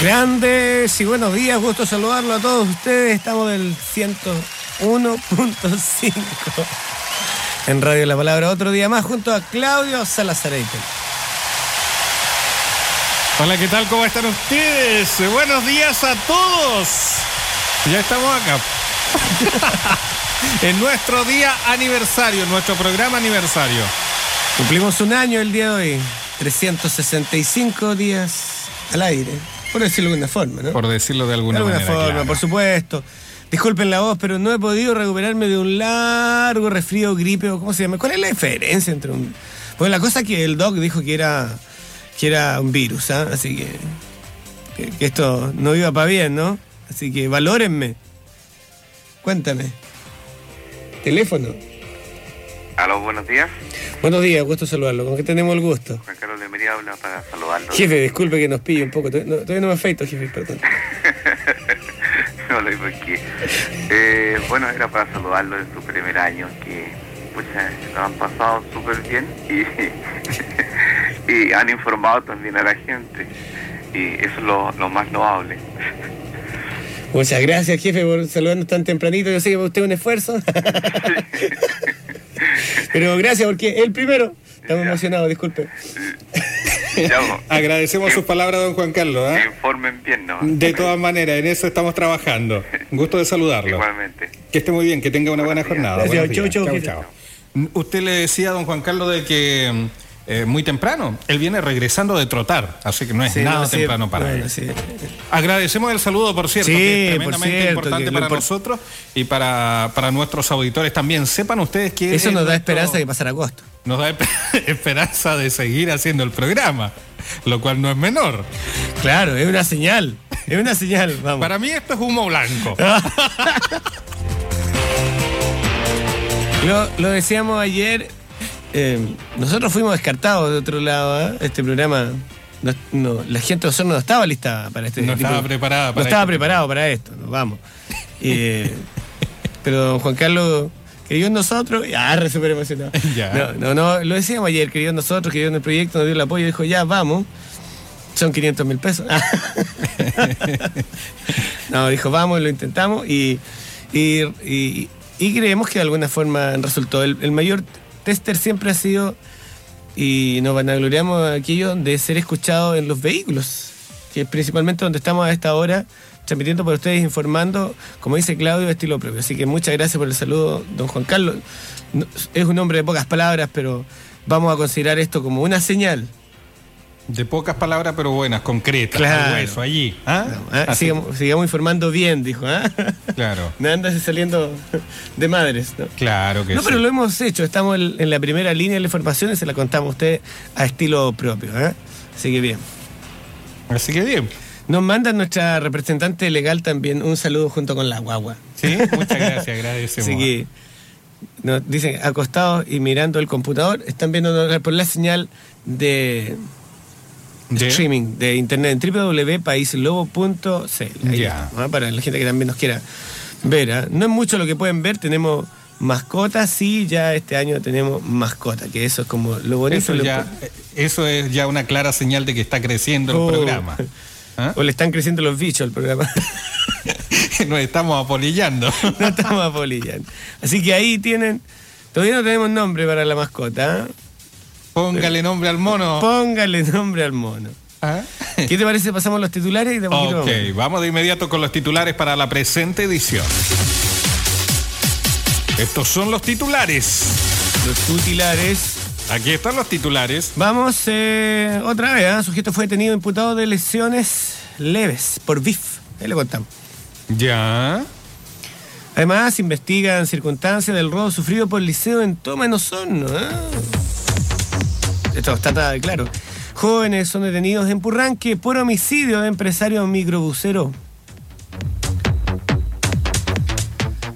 Grandes y buenos días, gusto saludarlo a todos ustedes. Estamos del 101.5 en Radio La Palabra. Otro día más junto a Claudio Salazareite. Hola, ¿qué tal? ¿Cómo están ustedes? Buenos días a todos. Ya estamos acá. en nuestro día aniversario, nuestro programa aniversario. Cumplimos un año el día de hoy. 365 días al aire. Por decirlo de alguna forma, ¿no? Por decirlo de alguna, de alguna manera, forma, claro. por supuesto. Disculpen la voz, pero no he podido recuperarme de un largo resfrío, gripe o cómo se llama. ¿Cuál es la diferencia entre un...? Pues la cosa que el doc dijo que era, que era un virus, ¿ah? Así que, que, que esto no iba para bien, ¿no? Así que valórenme. Cuéntame. Teléfono. Aló, buenos días. Buenos días, gusto saludarlo. ¿Con qué tenemos el gusto? Juan Carlos Lemería habla para saludarlo. Jefe, disculpe que nos pille un poco. Todavía no, todavía no me afeito, jefe, perdón. no lo digo aquí. Eh, bueno, era para saludarlo en su primer año, que pucha, lo han pasado súper bien y, y han informado también a la gente. Y eso es lo, lo más loable. Muchas gracias, jefe, por saludarnos tan tempranito. Yo sé que usted es un esfuerzo. Pero gracias, porque el primero. Estamos Ya. emocionados, disculpe. Agradecemos sus palabras, don Juan Carlos. que informen bien, ¿no? De todas maneras, en eso estamos trabajando. Gusto de saludarlo. Igualmente. Que esté muy bien, que tenga una buena jornada. Gracias, chau, chau, Chau, jefe. chau. Usted le decía a don Juan Carlos de que mm, eh, muy temprano, él viene regresando de trotar, así que no es Sí, nada no, sí, temprano para bueno, él. sí. Agradecemos el saludo, por cierto, que es tremendamente cierto, importante para nosotros y para, para nuestros auditores también. Sepan ustedes que Eso es nos da nuestro- esperanza de pasar agosto. nos da espe- esperanza de seguir haciendo el programa, lo cual no es menor. Claro, es una señal. Es una señal, vamos. Para mí esto es humo blanco. Lo, lo decíamos ayer. Eh, nosotros fuimos descartados de otro lado. ¿ah? Este programa. no- no, la gente de Osorno no estaba lista para este No tipo estaba preparada No para estaba esto. preparado para esto. vamos. Eh, pero don Juan Carlos creyó en nosotros. Ah, re súper emocionado. Ya. No, no, no, lo decíamos ayer. Creyó en nosotros, creyó en el proyecto, nos dio el apoyo. Dijo, ya, vamos. Son 500 mil pesos. no, dijo, vamos, lo intentamos y, y, y- y creemos que de alguna forma resultó. El, el mayor tester siempre ha sido, y nos vanagloriamos aquello, de ser escuchado en los vehículos, que es principalmente donde estamos a esta hora, transmitiendo para ustedes, informando, como dice Claudio, estilo propio. Así que muchas gracias por el saludo, don Juan Carlos. Es un hombre de pocas palabras, pero vamos a considerar esto como una señal. De pocas palabras, pero buenas, concretas. Claro. hueso, allí. ¿ah? Ah, Así- sigamos, sigamos informando bien, dijo. ¿ah? Claro, No andas saliendo de madres. ¿no? claro que No, sí. pero lo hemos hecho. Estamos en, en la primera línea de la información y se la contamos a usted a estilo propio. ¿eh? Así que bien. Así que bien. Nos manda nuestra representante legal también un saludo junto con la guagua. Sí, muchas gracias, agradecemos. Así que nos dicen acostados y mirando el computador, están viendo por la señal de Streaming de internet en www.paislobo.cl. Ahí Ya. está. Para la gente que también nos quiera ver. ¿ah? No es mucho lo que pueden ver, tenemos mascotas, sí, ya este año tenemos mascota, que eso es como lo bonito. Eso, lo ya, impo- eso es ya una clara señal de que está creciendo el Oh. programa. ¿Ah? O le están creciendo los bichos al programa. Nos estamos apolillando. no estamos apolillando. Así que ahí tienen. Todavía no tenemos nombre para la mascota. ¿ah? Póngale nombre al mono. Póngale nombre al mono. ¿Ah? ¿Qué te parece? Pasamos los titulares y de Ok, vamos. vamos de inmediato con los titulares para la presente edición. Estos son los titulares. Los titulares. Aquí están los titulares. Vamos eh, otra vez. ¿ah? Sujeto fue detenido imputado de lesiones leves por BIF. Ahí le contamos. Ya. Además, investigan circunstancias del robo sufrido por el liceo en Toma en Osorno. Esto está claro. Jóvenes son detenidos en Purranque por homicidio de empresario microbusero.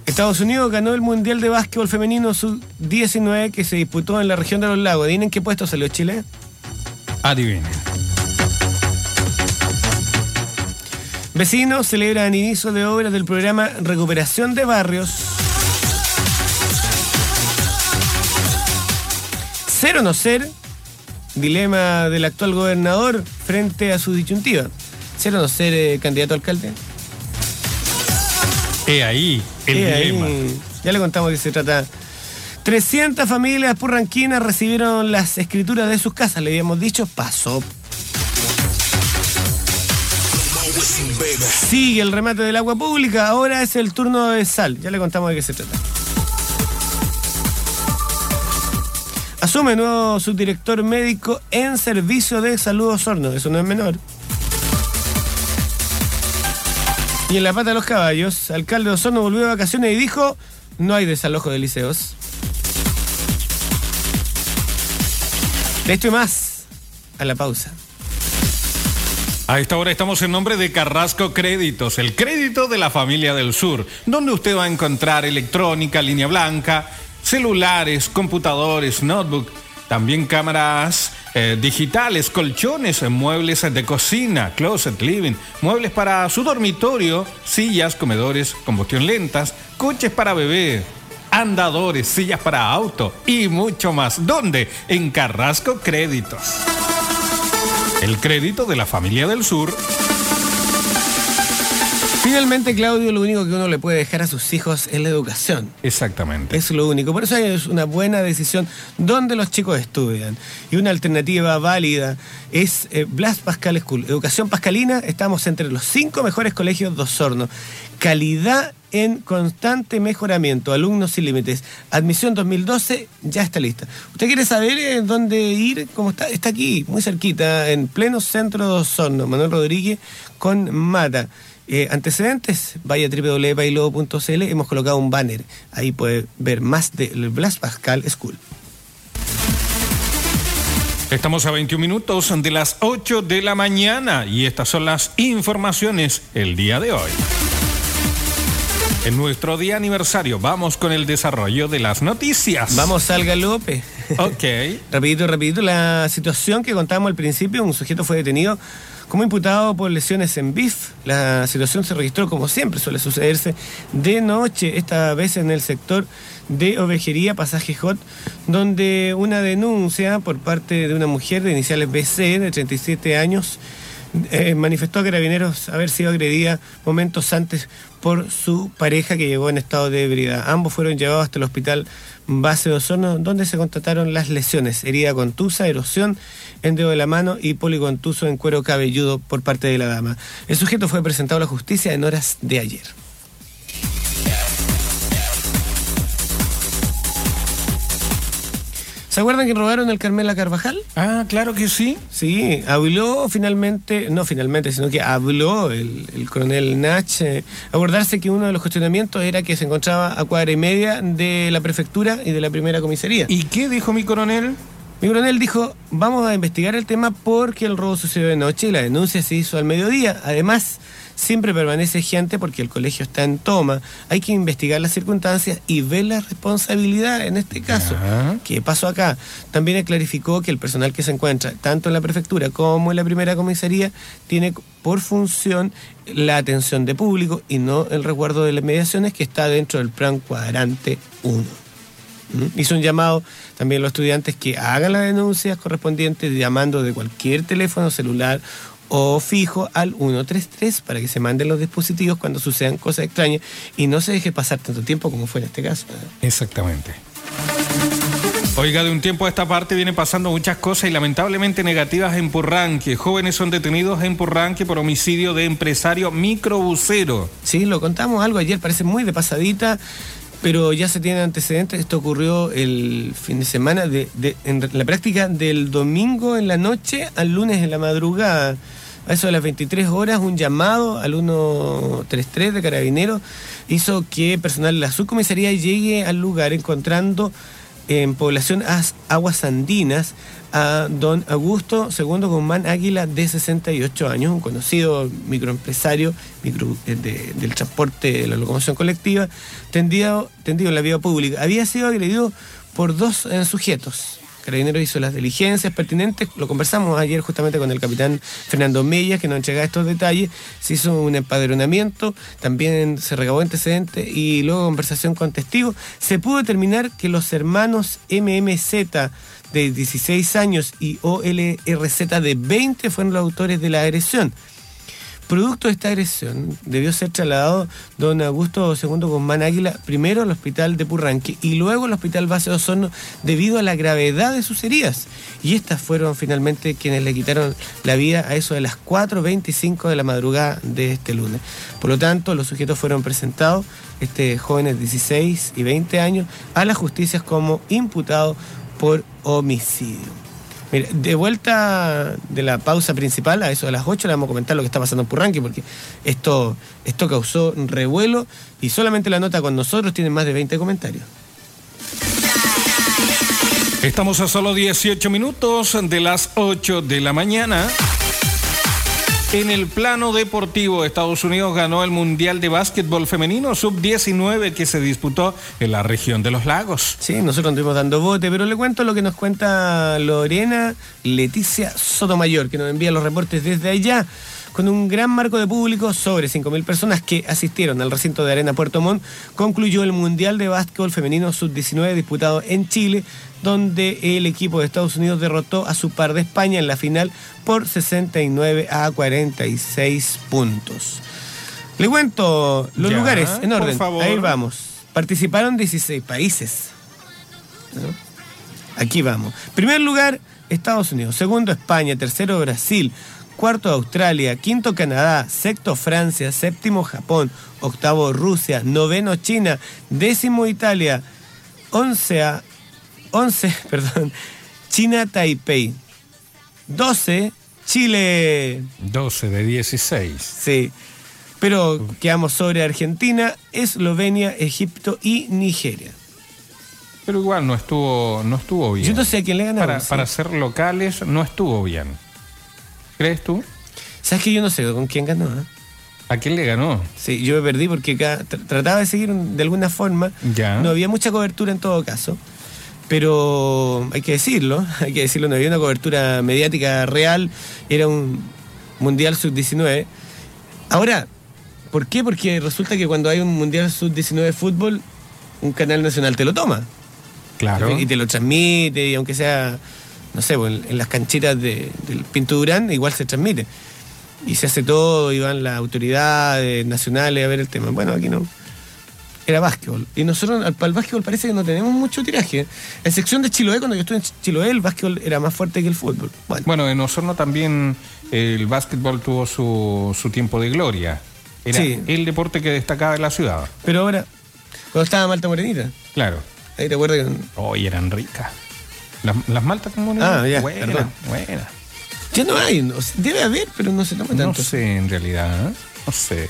Estados Unidos ganó el Mundial de Básquetbol Femenino Sub-19 que se disputó en la región de los lagos. ¿Adivinen en qué puesto salió Chile? Adivinen. Vecinos celebran inicio de obras del programa Recuperación de Barrios. Ser o no ser, dilema del actual gobernador frente a su disyuntiva. ¿Ser o no ser eh, candidato a alcalde? He ahí el dilema. ahí, ya le contamos de qué se trata. 300 familias purranquinas recibieron las escrituras de sus casas, le habíamos dicho, pasó. Sigue el remate del agua pública, ahora es el turno de sal, ya le contamos de qué se trata. Asume nuevo subdirector médico en servicio de salud Osorno, eso no es menor. Y en la pata de los caballos, alcalde de Osorno volvió de vacaciones y dijo, no hay desalojo de liceos. De esto y más, a la pausa. A esta hora estamos en nombre de Carrasco Créditos, el crédito de la familia del sur, donde usted va a encontrar electrónica, línea blanca, celulares, computadores, notebook, también cámaras eh, digitales, colchones, muebles de cocina, closet, living, muebles para su dormitorio, sillas, comedores, combustión lentas, coches para bebé, andadores, sillas para auto y mucho más. ¿Dónde? En Carrasco Créditos. El crédito de la familia del sur. Finalmente, Claudio, lo único que uno le puede dejar a sus hijos es la educación. Exactamente. Es lo único. Por eso es una buena decisión donde los chicos estudian. Y una alternativa válida es eh, Blas Pascal School. Educación pascalina, estamos entre los cinco mejores colegios de Osorno. Calidad en constante mejoramiento. Alumnos sin límites. Admisión 2012 ya está lista. ¿Usted quiere saber eh, dónde ir? ¿Cómo está? Está aquí, muy cerquita, en pleno centro de Osorno. Manuel Rodríguez con Mata. Eh, antecedentes, vaya a www.pailobo.cl, hemos colocado un banner. Ahí puede ver más del Blas Pascal School. Estamos a 21 minutos de las 8 de la mañana y estas son las informaciones el día de hoy. En nuestro día aniversario vamos con el desarrollo de las noticias. Vamos al galope. Ok. rapidito, rapidito, la situación que contábamos al principio, un sujeto fue detenido como imputado por lesiones en BIF. La situación se registró como siempre suele sucederse de noche, esta vez en el sector de ovejería Pasaje Hot, donde una denuncia por parte de una mujer de iniciales BC de 37 años eh, manifestó a carabineros haber sido agredida momentos antes por su pareja que llegó en estado de ebriedad. Ambos fueron llevados hasta el hospital base de Osorno, donde se constataron las lesiones, herida contusa, erosión en dedo de la mano y policontuso en cuero cabelludo por parte de la dama. El sujeto fue presentado a la justicia en horas de ayer. ¿Se acuerdan que robaron el Carmela Carvajal? Ah, claro que sí. Sí, habló finalmente, no finalmente, sino que habló el, el coronel Nach. eh, acordarse que uno de los cuestionamientos era que se encontraba a cuadra y media de la prefectura y de la primera comisaría. ¿Y qué dijo mi coronel? Mi coronel dijo, vamos a investigar el tema porque el robo sucedió de noche y la denuncia se hizo al mediodía. Además, siempre permanece gente porque el colegio está en toma. Hay que investigar las circunstancias y ver la responsabilidad en este caso. Ya. ¿Qué pasó acá? También clarificó que el personal que se encuentra tanto en la prefectura como en la primera comisaría tiene por función la atención de público y no el resguardo de las mediaciones que está dentro del plan cuadrante 1. ¿Mm? Hizo un llamado también a los estudiantes que hagan las denuncias correspondientes llamando de cualquier teléfono celular o fijo al 133 para que se manden los dispositivos cuando sucedan cosas extrañas y no se deje pasar tanto tiempo como fue en este caso. Exactamente. Oiga, de un tiempo a esta parte vienen pasando muchas cosas y lamentablemente negativas en Purranque. Jóvenes son detenidos en Purranque por homicidio de empresario microbusero. Sí, lo contamos algo ayer, parece muy de pasadita, pero ya se tienen antecedentes. Esto ocurrió el fin de semana, de, en la práctica del domingo en la noche al lunes en la madrugada. A eso de las 23 horas, un llamado al 133 de Carabineros hizo que personal de la subcomisaría llegue al lugar encontrando en población As- Aguas Andinas a don Augusto II Guzmán Águila de 68 años, un conocido microempresario micro- eh, de- del transporte de la locomoción colectiva, tendido, en la vía pública. Había sido agredido por dos eh, sujetos. Carabineros hizo las diligencias pertinentes, lo conversamos ayer justamente con el capitán Fernando Mella, que nos entregaba estos detalles, se hizo un empadronamiento, también se recabó antecedentes y luego conversación con testigos, se pudo determinar que los hermanos MMZ de 16 años y OLRZ de 20 fueron los autores de la agresión. Producto de esta agresión, debió ser trasladado don Augusto II Guzmán Águila primero al hospital de Purranque y luego al hospital base de Osorno debido a la gravedad de sus heridas. Y estas fueron finalmente quienes le quitaron la vida a eso de las 4.25 de la madrugada de este lunes. Por lo tanto, los sujetos fueron presentados, este jóvenes de 16 y 20 años, a la justicia como imputados por homicidio. Mira, de vuelta de la pausa principal, a eso de las 8, le vamos a comentar lo que está pasando en Purranque, porque esto, esto causó revuelo y solamente la nota con nosotros tiene más de 20 comentarios. Estamos a solo 18 minutos de las 8 de la mañana. En el plano deportivo, Estados Unidos ganó el Mundial de Básquetbol Femenino Sub-19 que se disputó en la región de los lagos. Sí, nosotros estuvimos dando bote, pero le cuento lo que nos cuenta Lorena Leticia Sotomayor, que nos envía los reportes desde allá con un gran marco de público sobre 5.000 personas que asistieron al recinto de Arena Puerto Montt, concluyó el Mundial de Básquetbol Femenino Sub-19 disputado en Chile, donde el equipo de Estados Unidos derrotó a su par de España en la final por 69 a 46 puntos. Le cuento los Ya, lugares en orden. Ahí vamos. Participaron 16 países. ¿no? Aquí vamos. Primer lugar, Estados Unidos. Segundo, España. Tercero, Brasil. Cuarto, Australia. Quinto, Canadá. Sexto, Francia. Séptimo, Japón. Octavo, Rusia. Noveno, China. Décimo, Italia. Once, a- once perdón, China, Taipei. Doce, Chile. 12 de 16. Sí. Pero quedamos sobre Argentina, Eslovenia, Egipto y Nigeria. Pero igual no estuvo, no estuvo bien. Yo no sé a quién le ganamos. para, sí. para ser locales no estuvo bien. ¿Crees tú? ¿Sabes que yo no sé con quién ganó? eh? ¿A quién le ganó? Sí, yo me perdí porque tr- trataba de seguir de alguna forma. Ya. No había mucha cobertura en todo caso. Pero hay que decirlo, hay que decirlo, no había una cobertura mediática real. Era un Mundial Sub-19. Ahora, ¿por qué? Porque resulta que cuando hay un Mundial Sub-19 de fútbol, un canal nacional te lo toma. Claro. Y te lo transmite, y aunque sea, no sé, pues, en, en las canchitas de- del Pinto Durán, igual se transmite. Y se hace todo, y van las autoridades nacionales a ver el tema. Bueno, aquí no. Era básquetbol. Y nosotros, al- para el básquetbol parece que no tenemos mucho tiraje. En sección de Chiloé, cuando yo estuve en Chiloé, el básquetbol era más fuerte que el fútbol. Bueno, Bueno, en Osorno también el básquetbol tuvo su, su tiempo de gloria. Era Sí. el deporte que destacaba en la ciudad. pero ahora, cuando estaba Malta Morenita, Claro. ahí te acuerdas que Hoy eran ricas. Las, las maltas como Ah, ya, perdón. buenas. ya no hay. no debe haber, pero no se toma No tanto. sé en realidad, ¿eh? no sé.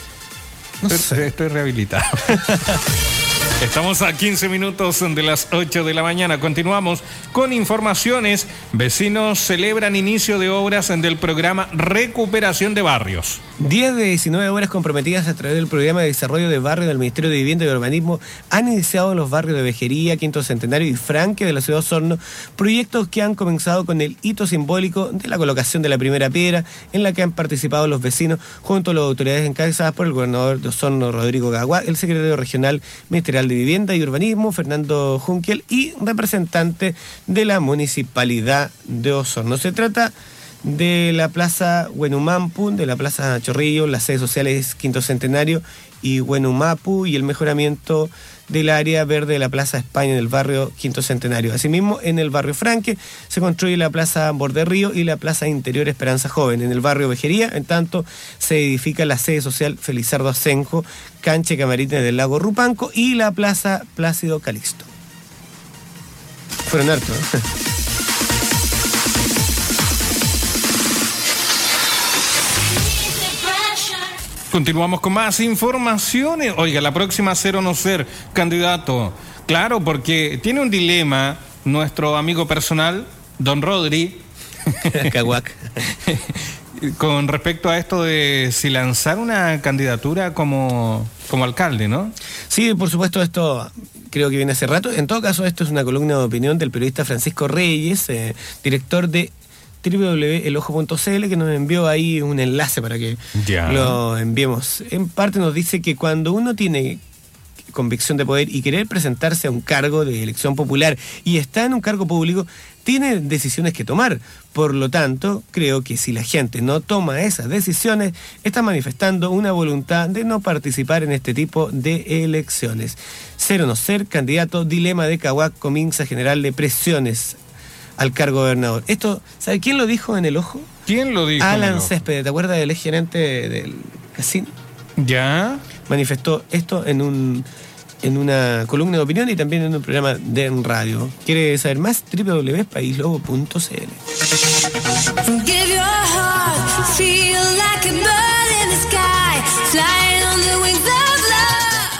No estoy, sé. estoy rehabilitado. Estamos a 15 minutos de las 8 de la mañana. Continuamos con informaciones. Vecinos celebran inicio de obras del programa Recuperación de Barrios. 10 de 19 obras comprometidas a través del programa de desarrollo de barrio del Ministerio de Vivienda y Urbanismo han iniciado en los barrios de Vejería, Quinto Centenario y Franque de la ciudad de Osorno, proyectos que han comenzado con el hito simbólico de la colocación de la primera piedra, en la que han participado los vecinos junto a las autoridades encabezadas por el gobernador de Osorno, Rodrigo Gagua, el secretario regional ministerial de Vivienda y Urbanismo, Fernando Junquiel, y representante de la municipalidad de Osorno. Se trata de la Plaza Huenumampu, de la Plaza Chorrillo, las sedes sociales Quinto Centenario y Huenumapu y el mejoramiento del área verde de la Plaza España del barrio Quinto Centenario. Asimismo, en el barrio Franque se construye la Plaza Borde Río y la Plaza Interior Esperanza Joven. En el barrio Vejería, en tanto, se edifica la sede social Felizardo Asenjo, cancha y camarines del lago Rupanco y la Plaza Plácido Calixto. Fueron hartos. Continuamos con más informaciones. Oiga, la próxima ser o no ser candidato. Claro, porque tiene un dilema nuestro amigo personal, don Rodri, Caguac. con respecto a esto de si lanzar una candidatura como, como alcalde, ¿no? Sí, por supuesto, esto creo que viene hace rato. En todo caso, esto es una columna de opinión del periodista Francisco Reyes, eh, director de www.elojo.cl, que nos envió ahí un enlace para que lo enviemos. En parte nos dice que cuando uno tiene convicción de poder y querer presentarse a un cargo de elección popular y está en un cargo público, tiene decisiones que tomar. Por lo tanto, creo que si la gente no toma esas decisiones, está manifestando una voluntad de no participar en este tipo de elecciones. Ser o no ser candidato, dilema de Cahuac comienza general de presiones al cargo de gobernador. Esto, ¿sabe quién lo dijo en el ojo? ¿Quién lo dijo? Alan Céspedes, ¿te acuerdas del gerente del casino? Ya. Manifestó esto en un en una columna de opinión y también en un programa de radio. ¿Quiere saber más? www.paislobo.cl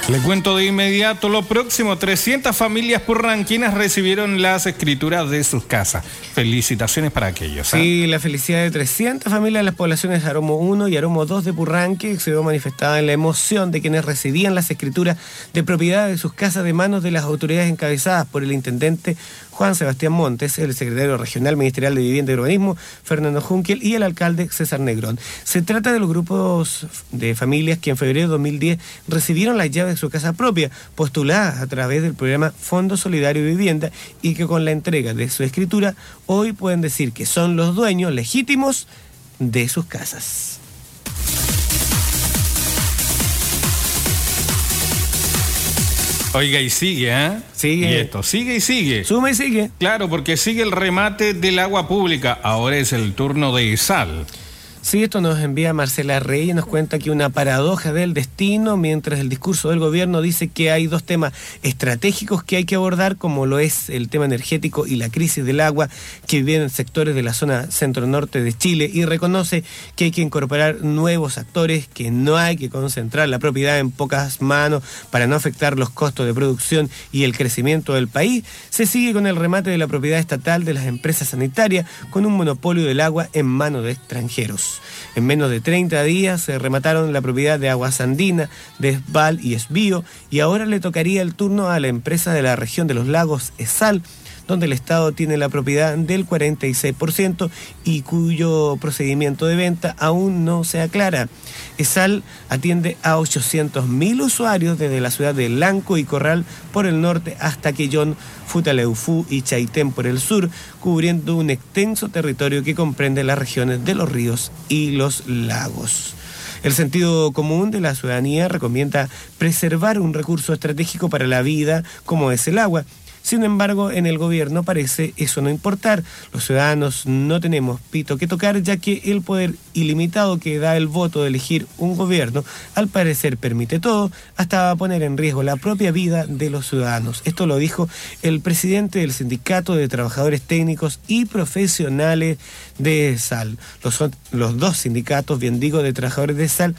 le cuento de inmediato lo próximo. 300 familias purranquinas recibieron las escrituras de sus casas. Felicitaciones para aquellos. ¿eh? Sí, la felicidad de 300 familias de las poblaciones Aromo 1 y Aromo 2 de Purranque se vio manifestada en la emoción de quienes recibían las escrituras de propiedad de sus casas de manos de las autoridades encabezadas por el intendente Juan Sebastián Montes, el secretario regional ministerial de Vivienda y Urbanismo, Fernando Junkel, y el alcalde César Negrón. Se trata de los grupos de familias que en febrero de 2010 recibieron las llaves de su casa propia, postuladas a través del programa Fondo Solidario Vivienda, y que con la entrega de su escritura hoy pueden decir que son los dueños legítimos de sus casas. Oiga, y sigue, ¿eh? Sigue. Y esto, sigue y sigue. Suma y sigue. Claro, porque sigue el remate del agua pública. Ahora es el turno de Isal. Sí, esto nos envía Marcela Rey y nos cuenta que una paradoja del destino, mientras el discurso del gobierno dice que hay dos temas estratégicos que hay que abordar, como lo es el tema energético y la crisis del agua que viven sectores de la zona centro-norte de Chile, y reconoce que hay que incorporar nuevos actores, que no hay que concentrar la propiedad en pocas manos para no afectar los costos de producción y el crecimiento del país, se sigue con el remate de la propiedad estatal de las empresas sanitarias con un monopolio del agua en manos de extranjeros. En menos de 30 días se remataron la propiedad de Aguas Andina, de Esbal y Esbío, y ahora le tocaría el turno a la empresa de la región de los lagos Esal, donde el Estado tiene la propiedad del 46% y cuyo procedimiento de venta aún no se aclara. ESAL atiende a 800.000 usuarios desde la ciudad de Lanco y Corral por el norte hasta Quellón, Futaleufú y Chaitén por el sur, cubriendo un extenso territorio que comprende las regiones de los ríos y los lagos. El sentido común de la ciudadanía recomienda preservar un recurso estratégico para la vida como es el agua sin embargo, en el gobierno parece eso no importar. Los ciudadanos no tenemos pito que tocar, ya que el poder ilimitado que da el voto de elegir un gobierno, al parecer permite todo, hasta poner en riesgo la propia vida de los ciudadanos. Esto lo dijo el presidente del Sindicato de Trabajadores Técnicos y Profesionales de SAL. Los, los dos sindicatos, bien digo, de trabajadores de SAL,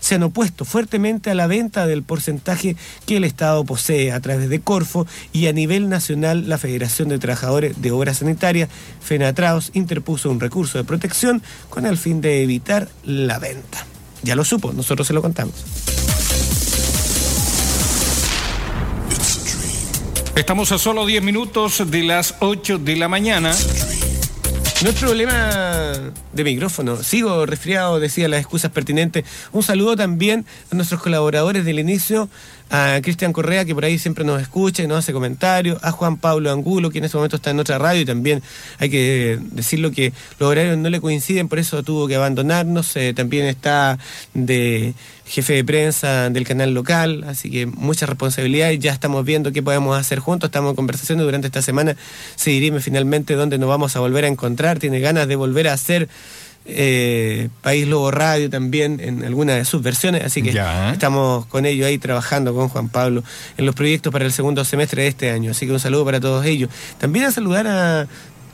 se han opuesto fuertemente a la venta del porcentaje que el Estado posee a través de Corfo y a nivel nacional la Federación de Trabajadores de Obras Sanitarias, FENATRAOS, interpuso un recurso de protección con el fin de evitar la venta. Ya lo supo, nosotros se lo contamos. Estamos a solo 10 minutos de las 8 de la mañana. No es problema de micrófono. Sigo resfriado, decía las excusas pertinentes. Un saludo también a nuestros colaboradores del inicio, a Cristian Correa, que por ahí siempre nos escucha y nos hace comentarios, a Juan Pablo Angulo, que en este momento está en otra radio y también hay que decirlo que los horarios no le coinciden, por eso tuvo que abandonarnos. Eh, también está de jefe de prensa del canal local, así que muchas responsabilidades, ya estamos viendo qué podemos hacer juntos, estamos en conversación durante esta semana se dirime finalmente dónde nos vamos a volver a encontrar, tiene ganas de volver a hacer eh, País Lobo Radio también en alguna de sus versiones, así que estamos con ellos ahí trabajando con Juan Pablo en los proyectos para el segundo semestre de este año, así que un saludo para todos ellos. También a saludar a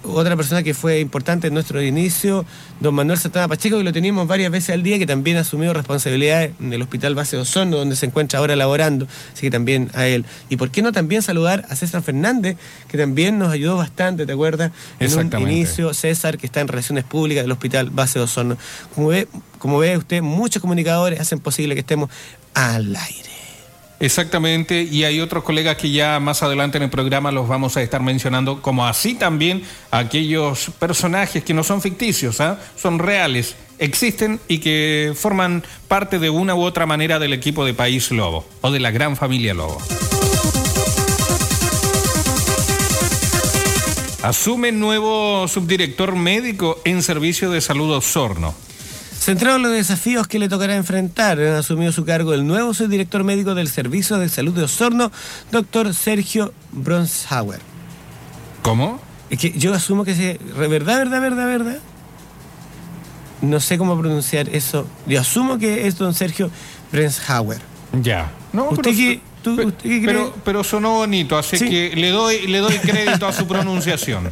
otra persona que fue importante en nuestro inicio, don Manuel Santana Pacheco, que lo teníamos varias veces al día, que también asumió responsabilidades del Hospital Base de Osorno, donde se encuentra ahora laborando, así que también a él. Y por qué no también saludar a César Fernández, que también nos ayudó bastante, ¿te acuerdas? En un inicio, César, que está en Relaciones Públicas del Hospital Base de Osorno. Como ve, como ve usted, muchos comunicadores hacen posible que estemos al aire. Exactamente, y hay otros colegas que ya más adelante en el programa los vamos a estar mencionando, como así también aquellos personajes que no son ficticios, ¿ah? son reales, existen y que forman parte de una u otra manera del equipo de País Lobo o de la gran familia Lobo. Asume nuevo subdirector médico en Servicio de Salud Osorno. Centrado en los desafíos que le tocará enfrentar, ha asumido su cargo el nuevo subdirector médico del Servicio de Salud de Osorno, doctor Sergio Bronshauer. ¿Cómo? Es que yo asumo que se. ¿Verdad, verdad, verdad, verdad? No sé cómo pronunciar eso. Yo asumo que es don Sergio Bronshauer. Ya. No, ¿Usted pero, qué- tú- usted pero, pero sonó bonito, así Sí. que le doy, le doy crédito a su pronunciación.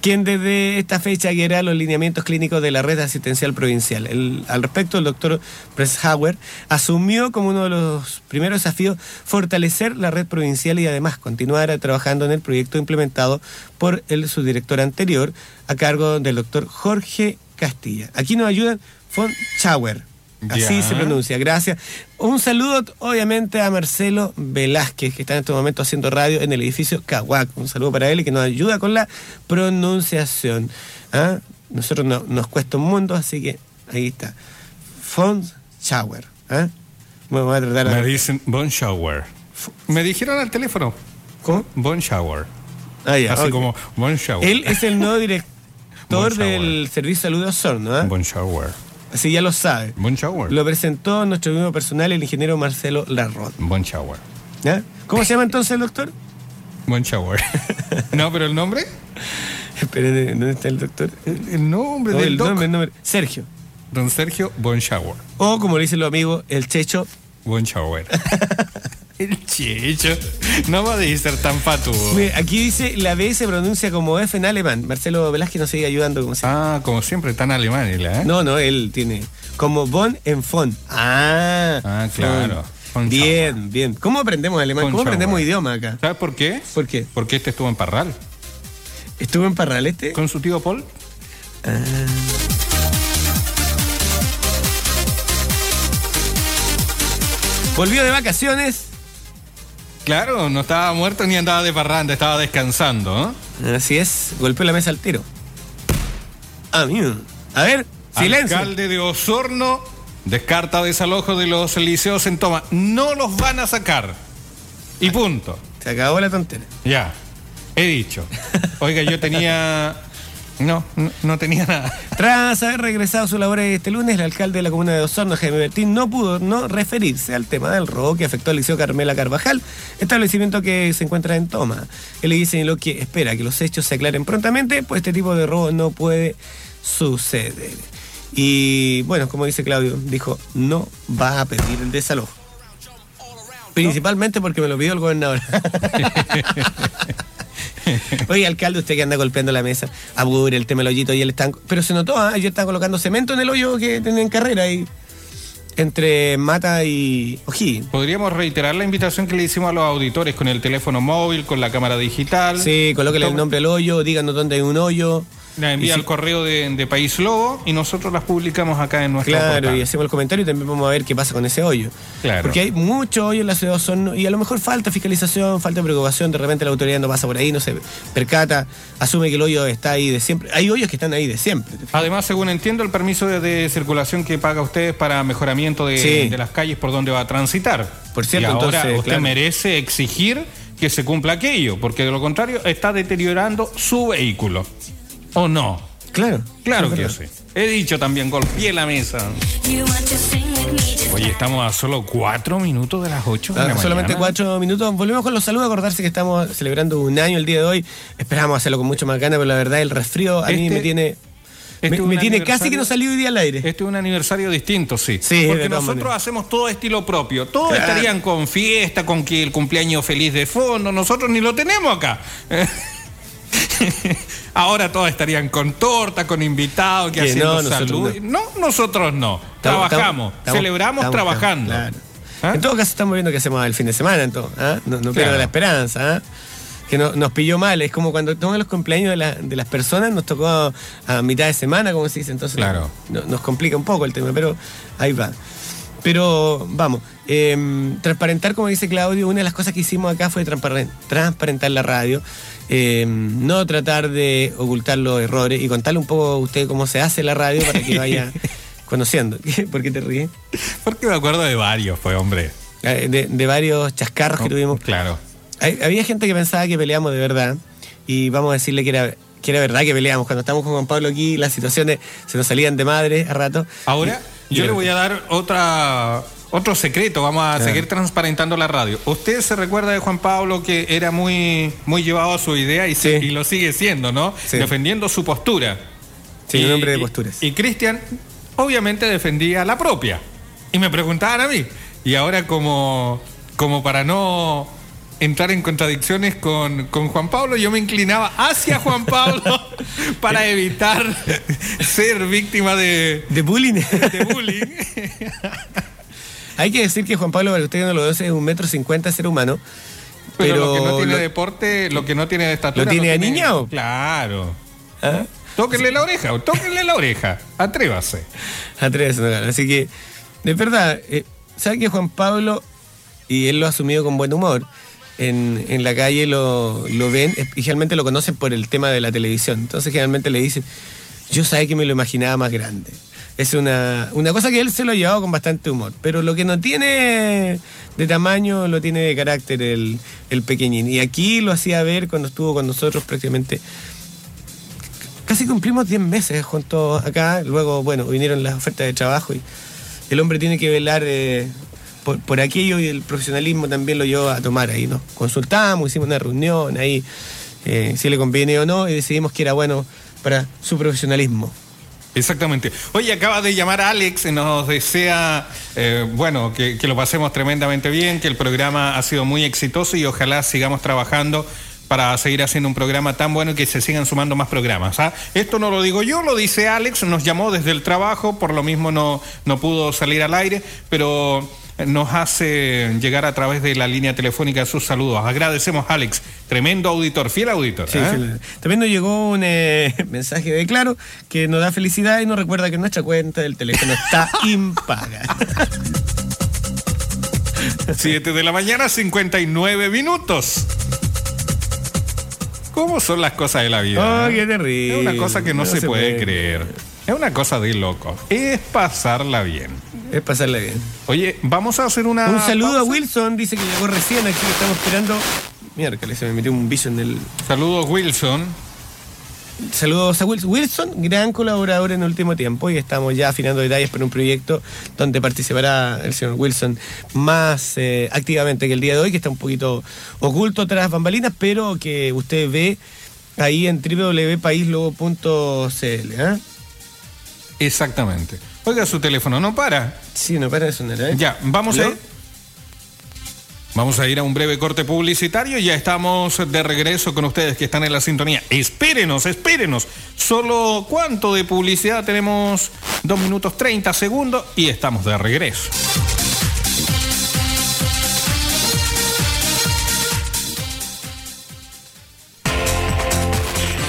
quien desde esta fecha guiará los lineamientos clínicos de la red asistencial provincial. El- al respecto, el doctor Presshauer asumió como uno de los primeros desafíos fortalecer la red provincial y además continuar trabajando en el proyecto implementado por el subdirector anterior a cargo del doctor Jorge Castilla. Aquí nos ayudan von Schauer. Así Ya. se pronuncia, gracias. Un saludo, obviamente, a Marcelo Velázquez, que está en este momento haciendo radio en el edificio Cahuac. Un saludo para él y que nos ayuda con la pronunciación. ¿Ah? Nosotros no- nos cuesta un mundo, así que ahí está. Fons Shower. ¿Ah? Bueno, voy a tratar Me dicen Bon Shower. Me dijeron al teléfono ¿Cómo? Bon Shower. Ah, ya, Así como Bon Shower. Él es el nuevo director Bon del Servicio de Salud de Osorno, ¿ah? Bon Shower. Así ya lo sabe. Bon Shower. Lo presentó nuestro mismo personal, el ingeniero Marcelo Larrón. Bon Shower. ¿Ya? ¿Cómo se llama entonces el doctor? Bon Shower. no, pero el nombre. Esperen, ¿dónde está el doctor? El, el nombre No, del el doc. nombre, el nombre. Sergio. Don Sergio Bon Shower. O como le dicen los amigos, el Checho. Bon Shower. el chicho. No a ser tan patudo. Mire, aquí dice la B se pronuncia como F en alemán. Marcelo Velázquez nos sigue ayudando como siempre. Ah, como siempre, tan alemán, él, ¿eh? No, no, él tiene como Bon en Fon. Ah, Ah, claro. Bien, bien. ¿Cómo aprendemos alemán? ¿Cómo aprendemos idioma acá? ¿Sabes por qué? ¿Por qué? Porque este estuvo en Parral. ¿Estuvo en Parral este? ¿Con su tío Paul? Volvió de vacaciones. Claro, no estaba muerto ni andaba de parranda, estaba descansando, ¿no? Así es, golpeó la mesa al tiro. Ah, mío. A ver, silencio. Alcalde de Osorno descarta desalojo de los liceos en toma. No los van a sacar. Y punto. Se acabó la tontera. Ya. He dicho. Oiga, yo tenía. No, no, no tenía nada. Tras haber regresado a sus labores este lunes, el alcalde de la comuna de Osorno, Jaime Bertín, no pudo no referirse al tema del robo que afectó al Liceo Carmela Carvajal, establecimiento que se encuentra en toma. Él le dice lo que espera que los hechos se aclaren prontamente, pues este tipo de robo no puede suceder. Y bueno, como dice Claudio, dijo, no va a pedir el desalojo. Principalmente porque me lo pidió el gobernador. Oye, alcalde, usted que anda golpeando la mesa, apure el tema del hoyito y el estanco. Pero se notó, ¿ah? ayer están colocando cemento en el hoyo que tienen en carrera ahí. Entre Mata y O'Higgins. Podríamos reiterar la invitación que le hicimos a los auditores con el teléfono móvil, con la cámara digital. Sí, colóquele el nombre al hoyo, díganos dónde hay un hoyo. La envía si- al correo de, de País Lobo y nosotros las publicamos acá en nuestro Claro, y hacemos el comentario y también vamos a ver qué pasa con ese hoyo. Claro. Porque hay mucho hoyo en la ciudad Osorno y a lo mejor falta fiscalización, falta preocupación, de repente la autoridad no pasa por ahí, no se percata, asume que el hoyo está ahí de siempre. Hay hoyos que están ahí de siempre. Además, según entiendo, el permiso de, de circulación que paga usted para mejoramiento de, Sí. de las calles por donde va a transitar. Por cierto, y ahora entonces, usted claro. merece exigir que se cumpla aquello, porque de lo contrario está deteriorando su vehículo. ¿O no? Claro. Claro que sí. He dicho también, golpeé la mesa. Oye, estamos a solo cuatro minutos de las ocho de solamente cuatro minutos. Volvemos con los saludos. Acordarse que estamos celebrando un año el día de hoy. Esperamos hacerlo con mucho más ganas, pero la verdad el resfrío a mí Este- me tiene. este me, es un me tiene casi que no salió hoy día al aire. Este es un aniversario distinto, sí. Sí, de Porque todas nosotros maneras. hacemos todo estilo propio. Todos Claro. estarían con fiesta, con que el cumpleaños feliz de fondo. Nosotros ni lo tenemos acá. Ahora todos estarían con torta, con invitados, que, Que haciendo no, nosotros salud. No. nosotros no. Estamos- Trabajamos, estamos- celebramos estamos- trabajando. claro. ¿Ah? En todo caso, estamos viendo qué hacemos el fin de semana. Entonces, ¿ah? No, no la esperanza. ¿ah? Que no- nos pilló mal. Es como cuando toman los cumpleaños de, la- de las personas, nos tocó a, mitad de semana, como se dice. Entonces, Claro. no- nos complica un poco el tema, pero ahí va. Pero vamos, eh, transparentar, como dice Claudio, una de las cosas que hicimos acá fue transparen- transparentar la radio, eh, no tratar de ocultar los errores y contarle un poco a usted cómo se hace la radio para que vaya conociendo. ¿Por qué te ríes? Porque me acuerdo de varios, fue hombre. Eh, De, de varios chascarros que tuvimos. Claro. Hay- había gente que pensaba que peleamos de verdad y vamos a decirle que era que era verdad que peleábamos. Cuando estábamos con Juan Pablo aquí, las situaciones se nos salían de madre a rato. Ahora, yo le voy a dar otra otro secreto, vamos a seguir transparentando la radio. ¿Usted se recuerda de Juan Pablo que era muy, muy llevado a su idea y, y lo sigue siendo, ¿no? Defendiendo su postura. Sí, un hombre de posturas. Y, Cristian, obviamente, defendía la propia. Y me preguntaban a mí. Y ahora, como, como para no entrar en contradicciones con, Juan Pablo, yo me inclinaba hacia Juan Pablo para evitar ser víctima de, de bullying. De bullying. Hay que decir que Juan Pablo, para usted no lo es un metro cincuenta ser humano. Pero, lo que no tiene deporte, lo que no tiene de estatura. ¿Lo tiene aniñado? Claro. ¿Ah? Tóquenle la oreja, tóquenle la oreja. Atrévase. Atrévase, Así que, de verdad, eh, ¿sabe que Juan Pablo, y él lo ha asumido con buen humor, en, en la calle lo, lo ven, y generalmente lo conocen por el tema de la televisión. Entonces, generalmente le dicen, yo sabía que me lo imaginaba más grande es una, una cosa que él se lo ha llevado con bastante humor. Pero lo que no tiene de tamaño lo tiene de carácter el, el pequeñín. Y aquí lo hacía ver cuando estuvo con nosotros prácticamente. Casi cumplimos 10 meses juntos acá. Luego, bueno, vinieron las ofertas de trabajo y el hombre tiene que velar eh, por, aquello y el profesionalismo también lo llevó a tomar ahí, ¿no? Consultamos, hicimos una reunión ahí, eh, si le conviene o no, y decidimos que era bueno para su profesionalismo. Exactamente. Oye, acaba de llamar a Alex, nos desea, eh, bueno, que, lo pasemos tremendamente bien, que el programa ha sido muy exitoso y ojalá sigamos trabajando para seguir haciendo un programa tan bueno y que se sigan sumando más programas. ¿ah? Esto no lo digo yo, lo dice Alex, nos llamó desde el trabajo, por lo mismo no, no pudo salir al aire, pero nos hace llegar a través de la línea telefónica sus saludos. Agradecemos, Alex, tremendo auditor, fiel auditor. ¿eh? También nos llegó un eh, mensaje de Claro que nos da felicidad y nos recuerda que nuestra cuenta del teléfono está impaga. 7 de la mañana, 59 minutos. ¿Cómo son las cosas de la vida? Oh, qué terrible. Es una cosa que no, se, puede creer. Es una cosa de loco. Es pasarla bien. Es pasarla bien. Oye, vamos a hacer una. Un saludo a Wilson, dice que llegó recién aquí, estamos esperando. Miércoles, se me metió un bicho en el. Saludos, Wilson. Saludos a Wilson. Wilson, gran colaborador en el último tiempo y estamos ya afinando detalles para un proyecto donde participará el señor Wilson más eh, activamente que el día de hoy, que está un poquito oculto tras bambalinas, pero que usted ve ahí en www.paislobo.cl. ¿eh? Exactamente. Oiga, su teléfono no para. Sí, no para de sonar. ¿eh? Ya, vamos a ir. Vamos a ir a un breve corte publicitario y ya estamos de regreso con ustedes que están en la sintonía. Espérenos, espérenos. Solo cuánto de publicidad tenemos? Dos minutos 30 segundos y estamos de regreso.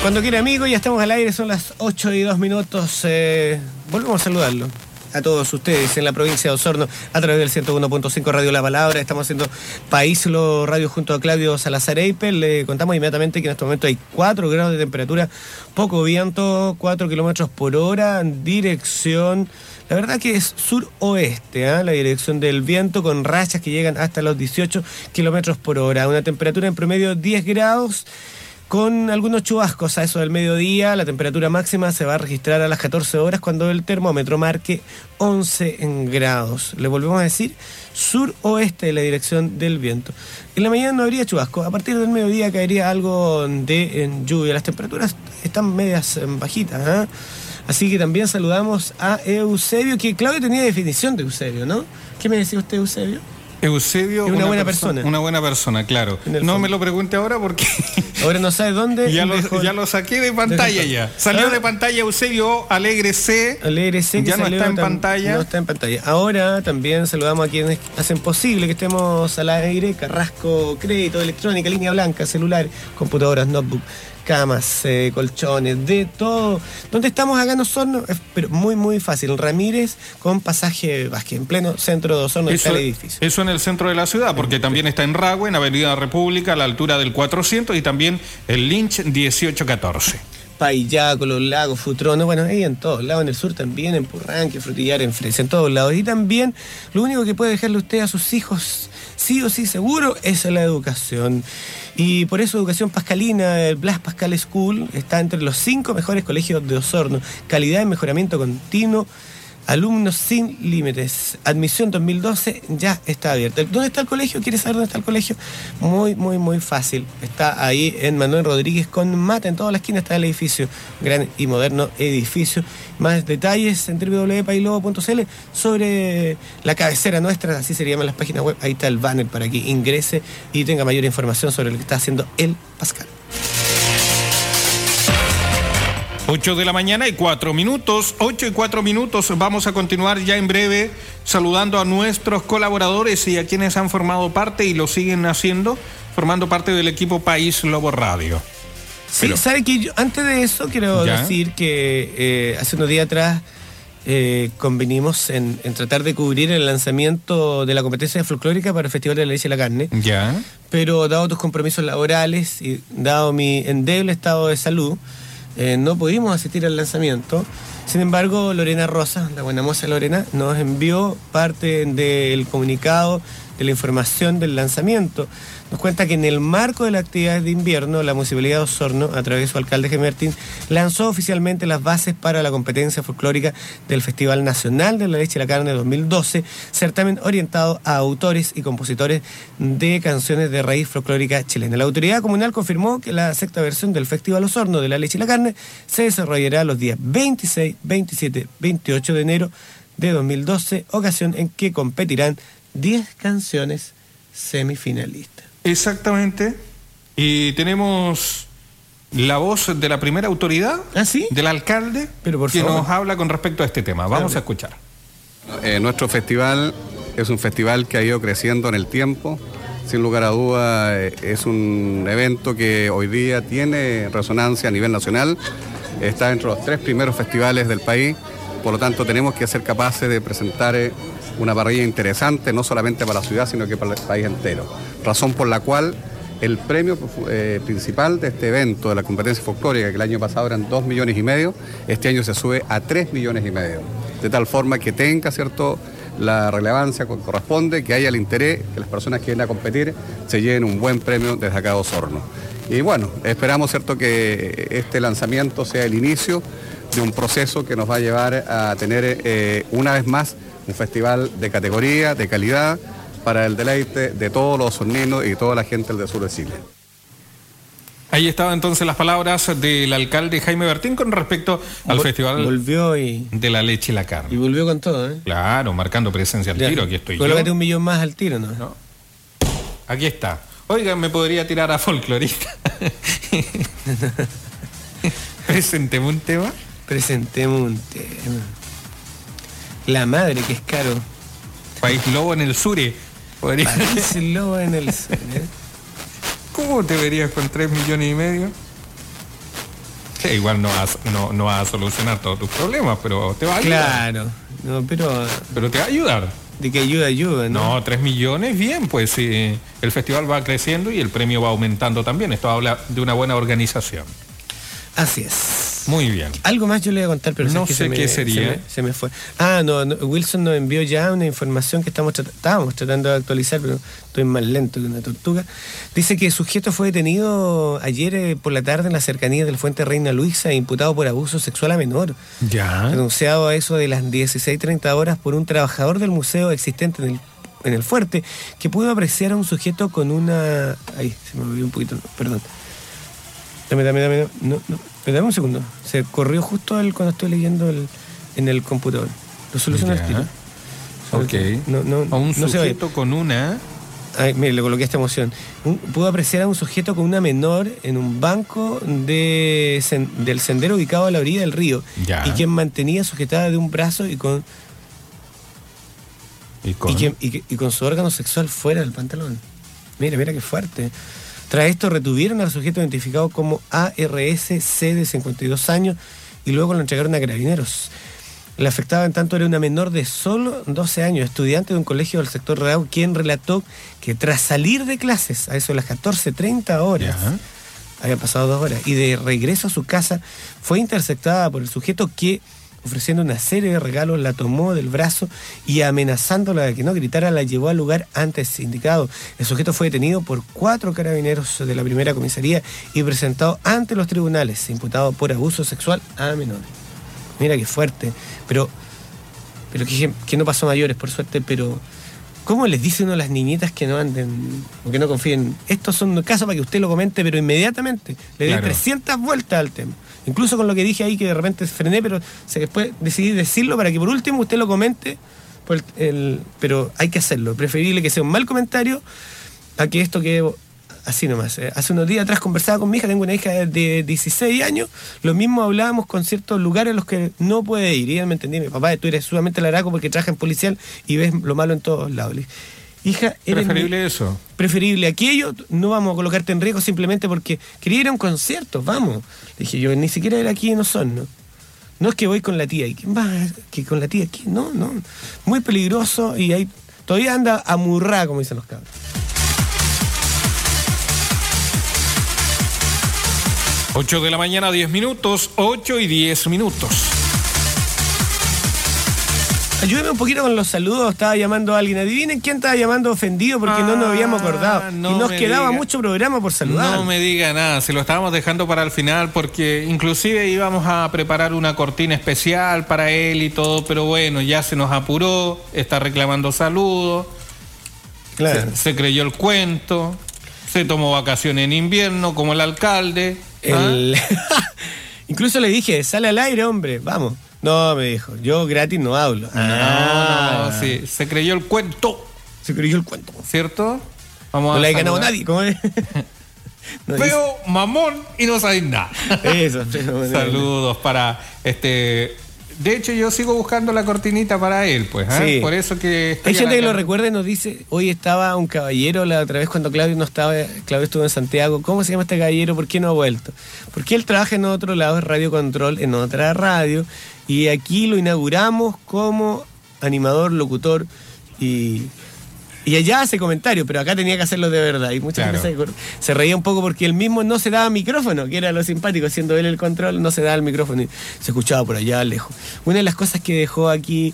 Cuando quiere amigo, ya estamos al aire, son las 8 y 2 minutos. Eh, volvemos a saludarlo a todos ustedes en la provincia de Osorno a través del 101.5 Radio La Palabra. Estamos haciendo Paíslo Radio junto a Claudio Salazar Eipel. Le contamos inmediatamente que en este momento hay 4 grados de temperatura, poco viento, 4 kilómetros por hora, dirección. La verdad que es suroeste, ¿eh? la dirección del viento con rachas que llegan hasta los 18 kilómetros por hora. Una temperatura en promedio 10 grados con algunos chubascos a eso del mediodía. La temperatura máxima se va a registrar a las 14 horas cuando el termómetro marque 11 grados. Le volvemos a decir, suroeste de la dirección del viento. En la mañana no habría chubasco, a partir del mediodía caería algo de lluvia. Las temperaturas están medias bajitas. ¿eh? Así que también saludamos a Eusebio, que Claudio tenía definición de Eusebio, ¿no? ¿Qué me decía usted, Eusebio? Eusebio. una, buena persona, Una buena persona, claro. No me lo pregunte ahora porque. Ahora no sabe dónde. ya, lo, ya lo saqué de pantalla ya. Salió de pantalla Eusebio Alegre C. Alegre C. Ya no está en pantalla. No está en pantalla. Ahora también saludamos a quienes hacen posible que estemos al aire: Carrasco Crédito, Electrónica, Línea Blanca, celular, computadoras, notebook camas, eh, colchones, de todo. ¿Dónde estamos acá en Osorno? pero muy, muy fácil. Ramírez con pasaje Vázquez, en pleno centro de Osorno, eso, el edificio. Eso en el centro de la ciudad, porque también está en Ragüe, en Avenida República, a la altura del 400, y también el Lynch 1814. Payaco, Los Lagos, Futrono, bueno, ahí en todos lados, en el sur también, en Purranque, Frutillar, en Fresa, en todos lados. Y también lo único que puede dejarle usted a sus hijos, sí o sí seguro, es la educación. Y por eso Educación Pascalina, el Blas Pascal School, está entre los cinco mejores colegios de Osorno. Calidad y mejoramiento continuo Alumnos sin límites. Admisión 2012 ya está abierta. ¿Dónde está el colegio? ¿Quieres saber dónde está el colegio? Muy, muy, muy fácil. Está ahí en Manuel Rodríguez con mata. En toda la esquina está el edificio. Gran y moderno edificio. Más detalles en www.pailobo.cl sobre la cabecera nuestra, así se llaman las páginas web. Ahí está el banner para que ingrese y tenga mayor información sobre lo que está haciendo el Pascal. 8 de la mañana y 4 minutos, 8 y 4 minutos. Vamos a continuar ya en breve saludando a nuestros colaboradores y a quienes han formado parte y lo siguen haciendo, formando parte del equipo País Lobo Radio. Sí, ¿sabe que yo, antes de eso quiero decir que eh, hace unos días atrás eh, convenimos en, tratar de cubrir el lanzamiento de la competencia folclórica para el Festival de la Leche y la Carne. Ya. Pero dado tus compromisos laborales y dado mi endeble estado de salud, eh, no pudimos asistir al lanzamiento. Sin embargo, Lorena Rosa, la buena moza Lorena, nos envió parte del comunicado de la información del lanzamiento nos cuenta que en el marco de la actividad de invierno, la Municipalidad de Osorno, a través de su alcalde Gemertín, lanzó oficialmente las bases para la competencia folclórica del Festival Nacional de la Leche y la Carne 2012, certamen orientado a autores y compositores de canciones de raíz folclórica chilena. La autoridad comunal confirmó que la sexta versión del Festival Osorno de la Leche y la Carne se desarrollará los días 26, 27, 28 de enero de 2012, ocasión en que competirán 10 canciones semifinalistas. Exactamente. Y tenemos la voz de la primera autoridad, ¿Ah, sí? del alcalde, Pero por que favor. nos habla con respecto a este tema. Vamos a escuchar. Eh, nuestro festival es un festival que ha ido creciendo en el tiempo. Sin lugar a duda, eh, es un evento que hoy día tiene resonancia a nivel nacional. Está entre los tres primeros festivales del país. Por lo tanto, tenemos que ser capaces de presentar eh, una parrilla interesante, no solamente para la ciudad, sino que para el país entero. Razón por la cual el premio eh, principal de este evento, de la competencia folclórica, que el año pasado eran 2 millones y medio, este año se sube a 3 millones y medio. De tal forma que tenga, ¿cierto?, la relevancia que corresponde, que haya el interés, que las personas que vienen a competir se lleven un buen premio desde acá de Osorno. Y bueno, esperamos, ¿cierto?, que este lanzamiento sea el inicio de un proceso que nos va a llevar a tener eh, una vez más un festival de categoría, de calidad, para el deleite de todos los sorninos y toda la gente del sur de Chile. Ahí estaban entonces las palabras del alcalde Jaime Bertín con respecto al festival volvió y, de la leche y la carne. Y volvió con todo, ¿eh? Claro, marcando presencia al tiro, aquí estoy Colócate un millón más al tiro, ¿no? ¿no? Aquí está. Oiga, me podría tirar a folclorista. Presentemos un tema. Presentemos un tema. La madre, que es caro. País Lobo en el Sure. Podría... País Lobo en el Sure. ¿Cómo te verías con 3 millones y medio? Sí, igual no vas, no, no vas a solucionar todos tus problemas, pero te va a ayudar. Claro, no, pero... Pero te va a ayudar. De que ayuda, ayuda, ¿no? No, 3 millones, bien, pues sí. El festival va creciendo y el premio va aumentando también. Esto habla de una buena organización. Así es. Muy bien. Algo más yo le voy a contar, pero no sé qué sería. Se me, fue. Ah, no, Wilson nos envió ya una información que estamos estábamos tratando de actualizar, pero estoy más lento que una tortuga. Dice que el sujeto fue detenido ayer eh, por la tarde en la cercanía del Fuente Reina Luisa, imputado por abuso sexual a menor. Ya. Denunciado a eso de las 16.30 horas por un trabajador del museo existente en el en el fuerte, que pudo apreciar a un sujeto con una. Ay, se me olvidó un poquito, perdón. Dame, dame, dame. No, no. Dame un segundo. Se corrió justo el, cuando estoy leyendo el, en el computador. Lo soluciono al tiro. Ok. No, no, a un no sujeto con una. Ay, mire, le coloqué esta emoción. Un, pudo apreciar a un sujeto con una menor en un banco de, del sendero ubicado a la orilla del río. Ya. Y quien mantenía sujetada de un brazo y con. Y con, y, quien, y, y con su órgano sexual fuera del pantalón. Mira, mira qué fuerte. Tras esto retuvieron al sujeto identificado como ARSC de 52 años y luego lo entregaron a carabineros. El afectado en tanto era una menor de solo 12 años, estudiante de un colegio del sector Real, quien relató que tras salir de clases a eso de las 14.30 horas, Ya. había pasado dos horas, y de regreso a su casa fue interceptada por el sujeto que ofreciendo una serie de regalos, la tomó del brazo y amenazándola de que no gritara, la llevó al lugar antes indicado. El sujeto fue detenido por cuatro carabineros de la primera comisaría y presentado ante los tribunales, imputado por abuso sexual a menores. Mira qué fuerte, pero, pero que, no pasó mayores, por suerte, pero ¿Cómo les dice uno a las niñitas que no anden o que no confíen? Estos son casos para que usted lo comente, pero inmediatamente. Le dé 300 vueltas al tema. Incluso con lo que dije ahí, que de repente frené, pero después decidí decirlo para que por último usted lo comente. pero hay que hacerlo. Preferible que sea un mal comentario a que esto quede así nomás. Eh, hace unos días atrás conversaba con mi hija, tengo una hija de 16 años, lo mismo hablábamos con ciertos lugares a los que no puede ir. Y ella me entendía, mi papá, tú eres sumamente laraco porque trabaja en policial y ves lo malo en todos lados. Hija, preferible eso. Preferible aquello, no vamos a colocarte en riesgo simplemente porque quería ir a un concierto, vamos. Le dije yo, ni siquiera era aquí no son, ¿no? No es que voy con la tía, ¿y quién va? Que con la tía aquí, no, no. Muy peligroso y ahí todavía anda amurrada, como dicen los cabros. 8 de la mañana, 10 minutos, 8 y 10 minutos. Ayúdeme un poquito con los saludos. Estaba llamando a alguien. Adivinen quién estaba llamando ofendido porque no nos habíamos acordado. Ah, y nos quedaba mucho programa por saludar. No me diga nada. Se lo estábamos dejando para el final porque inclusive íbamos a preparar una cortina especial para él y todo. Pero bueno, ya se nos apuró. Está reclamando saludos. Claro. se creyó el cuento. Se tomó vacaciones en invierno como el alcalde. ¿Ah? Incluso le dije, sale al aire, hombre, vamos. No, me dijo, yo gratis no hablo. No, no, ah. sí, se creyó el cuento. Se creyó el cuento. ¿Cierto? Vamos no le ha ganado nadie, ¿cómo es? Veo mamón y no sabéis nada. Eso, Saludos para este de hecho, yo sigo buscando la cortinita para él, pues. ¿eh? Por eso que. Hay gente que lo recuerda y nos dice: Hoy estaba un caballero la otra vez cuando Claudio no estaba, Claudio estuvo en Santiago. ¿Cómo se llama este caballero? ¿Por qué no ha vuelto? Porque él trabaja en otro lado, es Radio Control, en otra radio. Y aquí lo inauguramos como animador, locutor y y allá hace comentarios, pero acá tenía que hacerlo de verdad. Y muchas veces se, reía un poco porque él mismo no se daba micrófono, que era lo simpático, siendo él el control, no se daba el micrófono y se escuchaba por allá lejos. Una de las cosas que dejó aquí,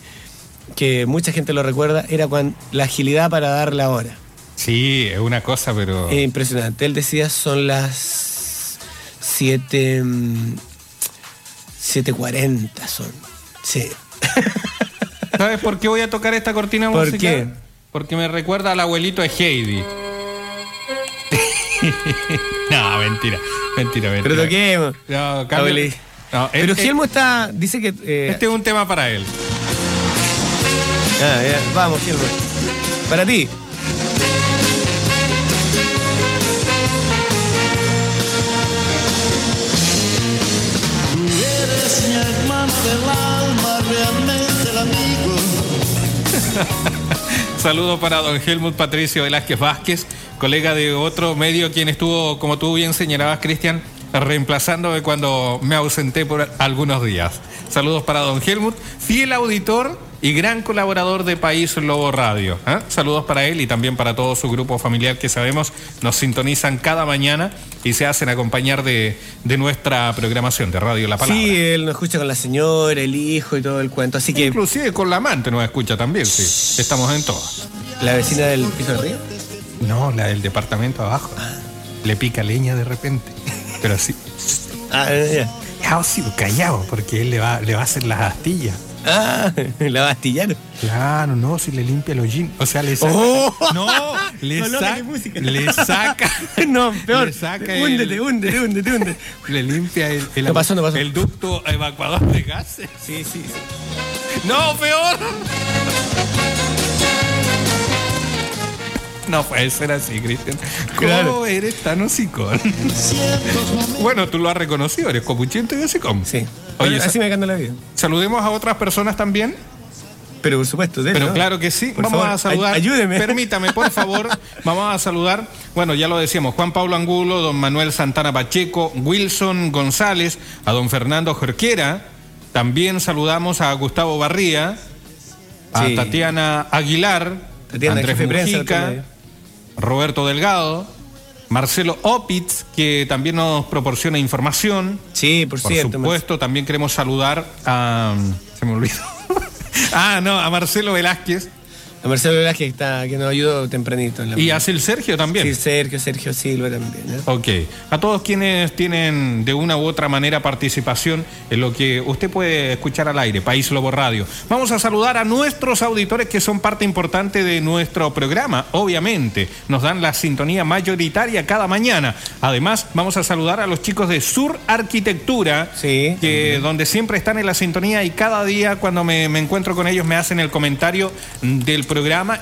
que mucha gente lo recuerda, era cuando, la agilidad para dar la hora. Sí, es una cosa, pero. Es impresionante. Él decía son las 7. 7.40 son. Sí. ¿Sabes por qué voy a tocar esta cortina ¿Por qué? Porque me recuerda al abuelito de Heidi. no, mentira. Mentira, mentira. Pero toquemos. No, no, Pero Gelmo está. Dice que. Eh, este es un tema para él. Ah, Vamos, Gelmo. Para ti. eres mi hermano del alma, realmente el amigo. Saludo para don Helmut Patricio Velázquez Vázquez, colega de otro medio, quien estuvo, como tú bien señalabas, Cristian, reemplazándome cuando me ausenté por algunos días. Saludos para don Helmut, fiel auditor y gran colaborador de País Lobo Radio. ¿eh? Saludos para él y también para todo su grupo familiar que sabemos nos sintonizan cada mañana y se hacen acompañar de, nuestra programación de Radio La Palabra. Sí, él nos escucha con la señora, el hijo y todo el cuento, así que... Inclusive con la amante nos escucha también, sí. Estamos en todas. ¿La vecina del piso de río? No, la del departamento abajo. Le pica leña de repente, pero así... ah, ya. Sí, callado, porque él le va, le va a hacer las astillas. Ah, la bastillaron. Claro, no, si le limpia los jeans. O sea, le saca. Oh. No, le, le saca. no, peor. Le saca. Húndete, húndete, húndete, húndete. Le limpia el, el, no pasó, no pasó. el ducto evacuador de gases. Sí, sí, sí. No, peor. No puede ser así, Cristian. ¿Cómo eres tan hocicón? bueno, tú lo has reconocido, eres copuchento y hocicón. Sí. Oye, así me canta la vida. Saludemos a otras personas también. Pero por supuesto, Pero claro que sí. Vamos a saludar. Ayúdeme. Permítame, por favor. Vamos a saludar. Bueno, ya lo decíamos. Juan Pablo Angulo, don Manuel Santana Pacheco, Wilson González, a don Fernando Jorquera. También saludamos a Gustavo Barría, a Tatiana Aguilar, Tatiana Andrés Mujica, Roberto Delgado, Marcelo Opitz, que también nos proporciona información. Sí, por, Por cierto. supuesto, también queremos saludar a... Se me olvidó. ah, no, a Marcelo Velázquez Marcelo Velázquez que, está, que nos ayudó tempranito. En la y a Sil Sergio también. Sí, Sergio, Sergio Silva también. ¿eh? Ok. A todos quienes tienen de una u otra manera participación en lo que usted puede escuchar al aire, País Lobo Radio. Vamos a saludar a nuestros auditores que son parte importante de nuestro programa, obviamente. Nos dan la sintonía mayoritaria cada mañana. Además, vamos a saludar a los chicos de Sur Arquitectura, Sí. que donde siempre están en la sintonía y cada día cuando me, me encuentro con ellos me hacen el comentario del programa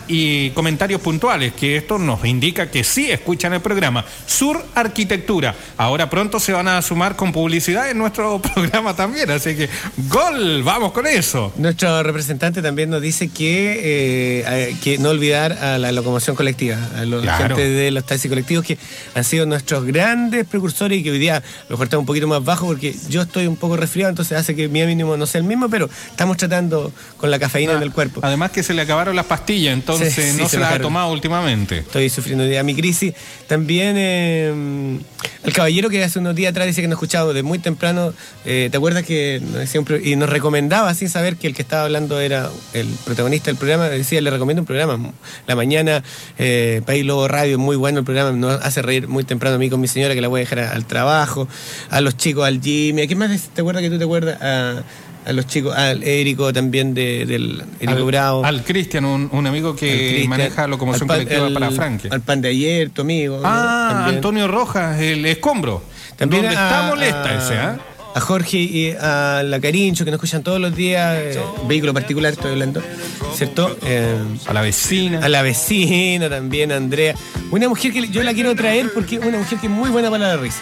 y comentarios puntuales, que esto nos indica que sí escuchan el programa. Sur Arquitectura. Ahora pronto se van a sumar con publicidad en nuestro programa también, así que gol, vamos con eso. Nuestro representante también nos dice que, eh, que no olvidar a la locomoción colectiva, a la Claro. gente de los taxis colectivos que han sido nuestros grandes precursores y que hoy día a lo mejor está un poquito más bajo porque yo estoy un poco resfriado, entonces hace que mi mínimo no sea el mismo, pero estamos tratando con la cafeína en el cuerpo. Además que se le acabaron las pastillas, entonces Sí, sí, no se se las ha tomado últimamente. Estoy sufriendo ya mi crisis. También eh, el caballero que hace unos días atrás dice que nos escuchaba de muy temprano. eh, ¿Te acuerdas que pro- y nos recomendaba sin saber que el que estaba hablando era el protagonista del programa? Decía, le recomiendo un programa. La mañana, eh, País Lobo Radio, muy bueno el programa. Nos hace reír muy temprano a mí con mi señora que la voy a dejar al trabajo. A los chicos, al Jimmy. ¿A qué más te acuerdas que tú te acuerdas? A, a los chicos, al Érico también de- del Érico Al, Bravo. al Cristian, un, un amigo que maneja locomoción pan- colectiva al- para Franque. Al pan de ayer, tu amigo. Ah. Antonio Rojas, el escombro. También donde a- está molesta a- ese, ¿ah? A Jorge y a la Carincho, que nos escuchan todos los días, eh, vehículo particular estoy hablando, ¿cierto? Eh, A la vecina. a la vecina también, a Andrea. Una mujer que yo la quiero traer porque es una mujer que es muy buena para la risa.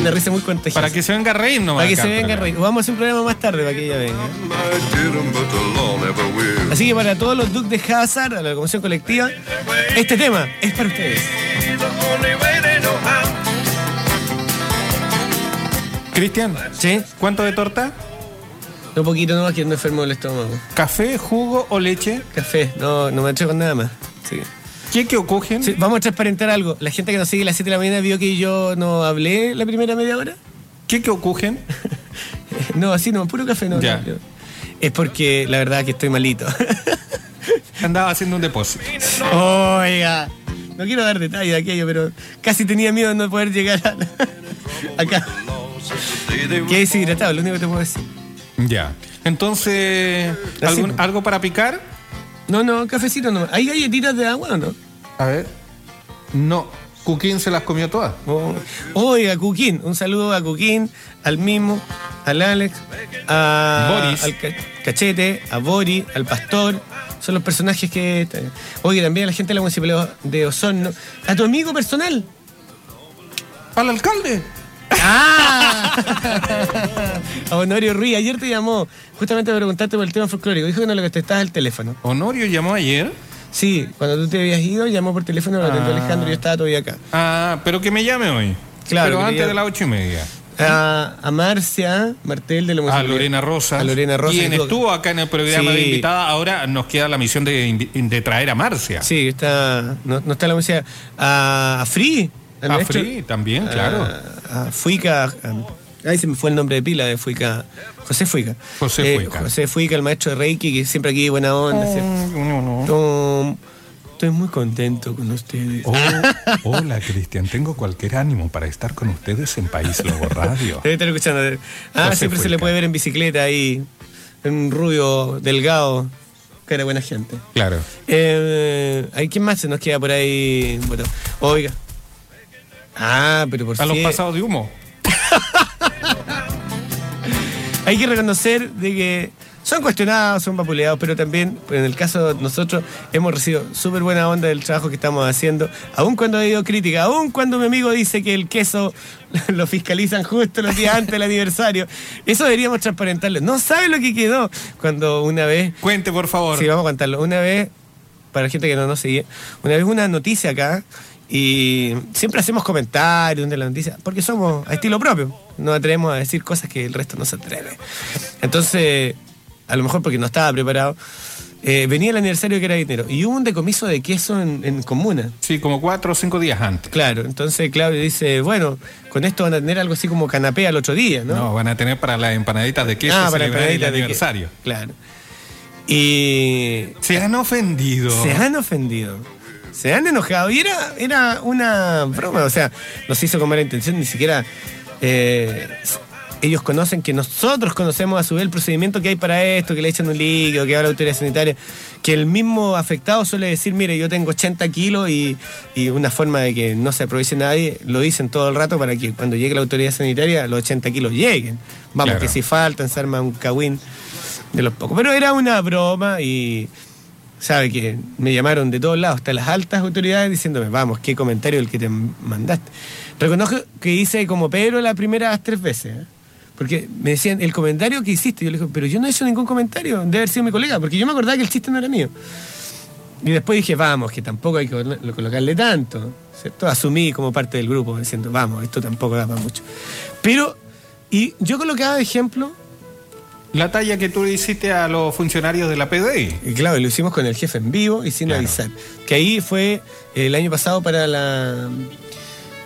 Una risa muy contagiosa. Para que se venga a reír nomás. Para que acá, se venga a reír. Vamos a hacer un programa más tarde para que ella venga. Así que para todos los Duques de Hazard, a la locomoción colectiva, este tema es para ustedes. Cristian, ¿Sí? ¿cuánto de torta? Un poquito nomás que no enfermo el estómago. ¿Café, jugo o leche? Café, no, no me atrevo con nada más. Sí. ¿Qué que ocurren? Sí, vamos a transparentar algo. La gente que nos sigue a las 7 de la mañana vio que yo no hablé la primera media hora. ¿Qué que ocurren? No, así no, puro café no. Ya. no, Es porque la verdad que estoy malito. Andaba haciendo un depósito. Oiga, no quiero dar detalles de aquello, pero casi tenía miedo de no poder llegar a- acá. Que deshidratado, lo único que te puedo decir. Ya. Entonces, ¿algún-. ¿algo para picar? No, no, cafecito no. ¿Hay galletitas de agua o no? A ver. No. Cuquín se las comió todas. Oh, Oiga, Cuquín, un saludo a Cuquín, al mismo, al Alex, a Boris. al Ca- Cachete, a Bori, al Pastor. Son los personajes que. Oye, también a la gente de la municipalidad de Osorno. A tu amigo personal. ¿Al alcalde? ¡Ah! a Honorio Ruiz. Ayer te llamó justamente para preguntarte por el tema folclórico. Dijo que no le contestabas el teléfono. Honorio llamó ayer. Sí, cuando tú te habías ido, llamó por teléfono, lo atendió Ah. Alejandro y yo estaba todavía acá. Ah, pero que me llame hoy. Claro, Pero antes de las ocho y media. A, a Marcia Martel de la A. Lorena Rosa. A Lorena Rosa. Quien estuvo acá en el programa Sí. de invitada. Ahora nos queda la misión de, traer a Marcia. Sí, está, no, no está la música. A, a Free. Al A maestro- Free también, claro. A, a Fuica. a- ahí se me fue el nombre de pila de Fuica. José Fuica. José Eh, Fuica. José Fuica, el maestro de Reiki, que siempre aquí buena onda. Tom, estoy muy contento con ustedes. Oh, hola, Cristian. Tengo cualquier ánimo para estar con ustedes en País Lobo Radio. Debe estar escuchando. Ah, José siempre se le puede ver en bicicleta ahí. Un rubio delgado. Que era buena gente. Claro. Eh, ¿hay ¿Quién más se nos queda por ahí? Bueno, oiga. Ah, pero por A los pasados de humo. Hay que reconocer de que son cuestionados, son vapuleados, pero también, en el caso de nosotros, hemos recibido súper buena onda del trabajo que estamos haciendo, aun cuando ha habido crítica, aun cuando mi amigo dice que el queso lo fiscalizan justo los días antes del aniversario. Eso deberíamos transparentarlo. No sabe lo que quedó cuando una vez Cuente, por favor. Sí, vamos a contarlo. Una vez, para la gente que no nos sigue, una vez una noticia acá y siempre hacemos comentarios de la noticia porque somos a estilo propio. No atrevemos a decir cosas que el resto no se atreve. Entonces, a lo mejor porque no estaba preparado, eh, venía el aniversario de Carabinero y hubo un decomiso de queso en, en comuna. Sí, como cuatro o cinco días antes. Claro, entonces Claudio dice, bueno, con esto van a tener algo así como canapé al otro día, ¿no? No, van a tener para las empanaditas de queso Ah, para el que- aniversario. Claro. Y Se han ofendido. se han ofendido. Se han enojado. Y era, era una broma. O sea, nos hizo con mala intención. Ni siquiera eh, ellos conocen que nosotros conocemos a su vez el procedimiento que hay para esto, que le echan un líquido, que va a la autoridad sanitaria. Que el mismo afectado suele decir, mire, yo tengo 80 kilos y, y una forma de que no se aproveche nadie, lo dicen todo el rato para que cuando llegue la autoridad sanitaria los 80 kilos lleguen. Vamos, Claro. que si faltan, se arma un cagüín de los pocos. Pero era una broma y sabe que me llamaron de todos lados, hasta las altas autoridades, diciéndome, vamos, qué comentario el que te mandaste. Reconozco que hice como Pedro las primeras tres veces. ¿eh? Porque me decían, el comentario que hiciste, yo le dije, pero yo no he hecho ningún comentario, debe haber sido mi colega, porque yo me acordaba que el chiste no era mío. Y después dije, vamos, que tampoco hay que colo- colocarle tanto. ¿cierto? Asumí como parte del grupo, diciendo, vamos, esto tampoco da para mucho. Pero, y yo colocaba de ejemplo La talla que tú le hiciste a los funcionarios de la PDI. Y claro, lo hicimos con el jefe en vivo y sin Claro. avisar. Que ahí fue el año pasado para la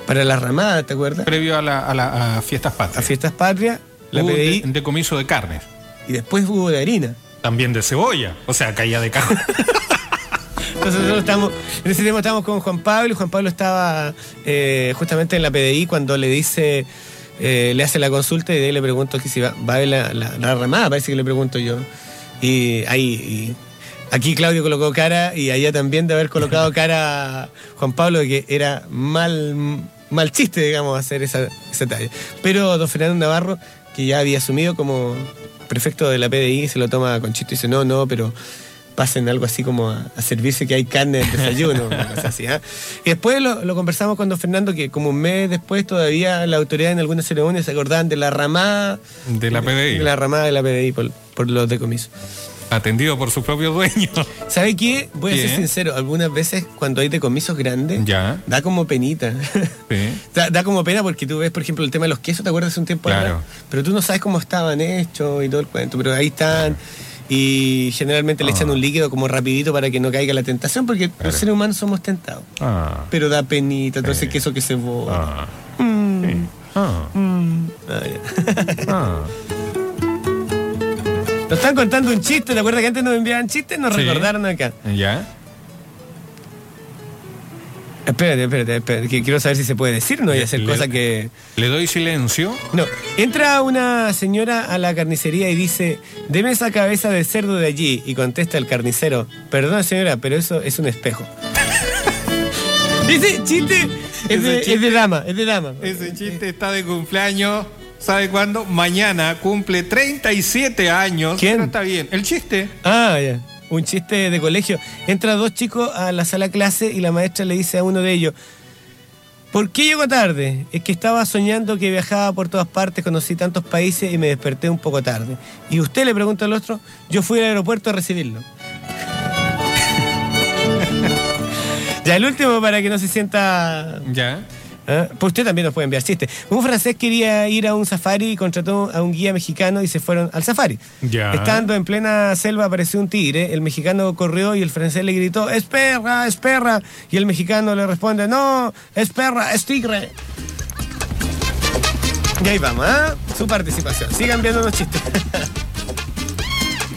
para la ramada, ¿te acuerdas? Previo a, la, a, la- a fiestas A patrias. Fiestas Patrias, la Hubo PDI, de- decomiso de carnes. y después hubo de harina. También de cebolla. O sea, caía de carne. Entonces nosotros estamos, en ese tiempo estábamos con Juan Pablo y Juan Pablo estaba eh, justamente en la PDI cuando le dice, eh, le hace la consulta y de ahí le pregunto que si va, va a ver la, la- la ramada, parece que le pregunto yo. Y ahí, y aquí Claudio colocó cara y allá también de haber colocado cara Juan Pablo de que era mal, mal chiste, digamos, hacer esa, esa talla. Pero don Fernando Navarro, que ya había asumido como prefecto de la PDI, se lo toma con chiste y dice, no, no, pero pasen algo así como a, a servirse que hay carne en el desayuno, una cosa así. ¿ah? Y después lo, lo conversamos con don Fernando, que como un mes después todavía la autoridad en algunas ceremonias se acordaban de la ramada De la PDI. de la ramada de la PDI por, por los decomisos. Atendido por su propio dueño. ¿Sabe qué? Voy a ¿Qué? ser sincero, algunas veces cuando hay decomisos grandes, Ya. da como penita. Sí. da, da como pena porque tú ves, por ejemplo, el tema de los quesos, ¿te acuerdas hace un tiempo Claro. atrás? Pero tú no sabes cómo estaban hechos y todo el cuento, pero ahí están. Y generalmente le echan Ah. un líquido como rapidito para que no caiga la tentación, porque Claro. los seres humanos somos tentados. Ah. Pero da penita, entonces Sí. queso que se bota. Ah. Mm, sí. Ah. mm. Nos están contando un chiste, ¿te acuerdas que antes nos enviaban chistes? Nos Sí. recordaron acá. ¿Ya? Espérate, espérate, espérate, que quiero saber si se puede decir, no y hacer Le- cosas que... Le doy silencio. No, entra una señora a la carnicería y dice, deme esa cabeza de cerdo de allí. Y contesta el carnicero, perdona señora, pero eso es un espejo. Ese chiste es de, chiste- es de dama, es de dama. Ese chiste está de cumpleaños. ¿Sabe cuándo? Mañana cumple 37 años. ¿Quién? Pero está bien. El chiste. Ah, ya. Un chiste de colegio. Entra dos chicos a la sala clase y la maestra le dice a uno de ellos, ¿por qué llegó tarde? Es que estaba soñando que viajaba por todas partes, conocí tantos países y me desperté un poco tarde. Y usted le pregunta al otro, yo fui al aeropuerto a recibirlo. ya el último para que no se sienta ¿Ya? ¿Ah? Pues usted también nos puede enviar chistes. Un francés quería ir a un safari y contrató a un guía mexicano y se fueron al safari. Ya. Estando en plena selva apareció un tigre, el mexicano corrió y el francés le gritó, es perra, es perra. Y el mexicano le responde, no, es perra, es tigre. Y ahí vamos, ¿ah? Su participación. Sigan viendo los chistes.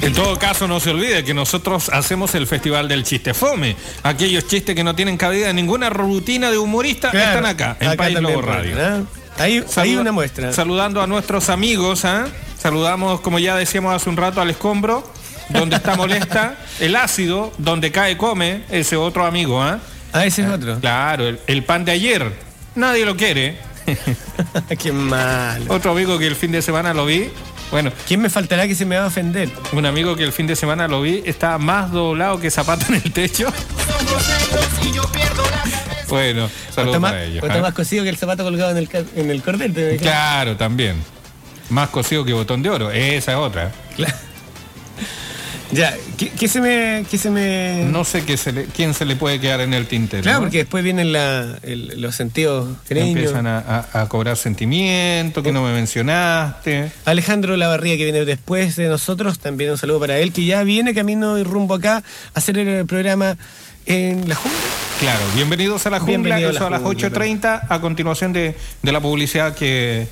En todo caso, no se olvide que nosotros hacemos el Festival del Chiste Fome. Aquellos chistes que no tienen cabida en ninguna rutina de humorista Claro, están acá, en acá País Lobo Radio. ¿ah? Ahí, Saluda- una muestra. Saludando a nuestros amigos, ¿ah? Saludamos, como ya decíamos hace un rato, al escombro, donde está molesta, el ácido, donde cae come, ese otro amigo, ¿ah? Ah, ese es otro. Claro, el, el pan de ayer, nadie lo quiere. Qué malo. Otro amigo que el fin de semana lo vi, bueno, ¿Quién me faltará que se me va a ofender? un amigo que el fin de semana lo vi, está más doblado que zapato en el techo. Bueno, está saludos más, para ellos. está ¿ah? más cosido que el zapato colgado en el, en el cordel. Claro, también. Más cosido que botón de oro, esa es otra. Ya, ¿qué, qué se me, qué se me... No sé qué se le- quién se le puede quedar en el tintero. Claro, ¿no? porque después vienen la- el- los sentidos cariños. Empiezan a, a- a cobrar sentimiento, que no me mencionaste. Alejandro Lavarría, que viene después de nosotros, también un saludo para él, que ya viene camino y rumbo acá a hacer el programa en la Junta. Claro, bienvenidos a la jungla, Bienvenido a la eso a las jungla, 8.30, a continuación de, de la publicidad que,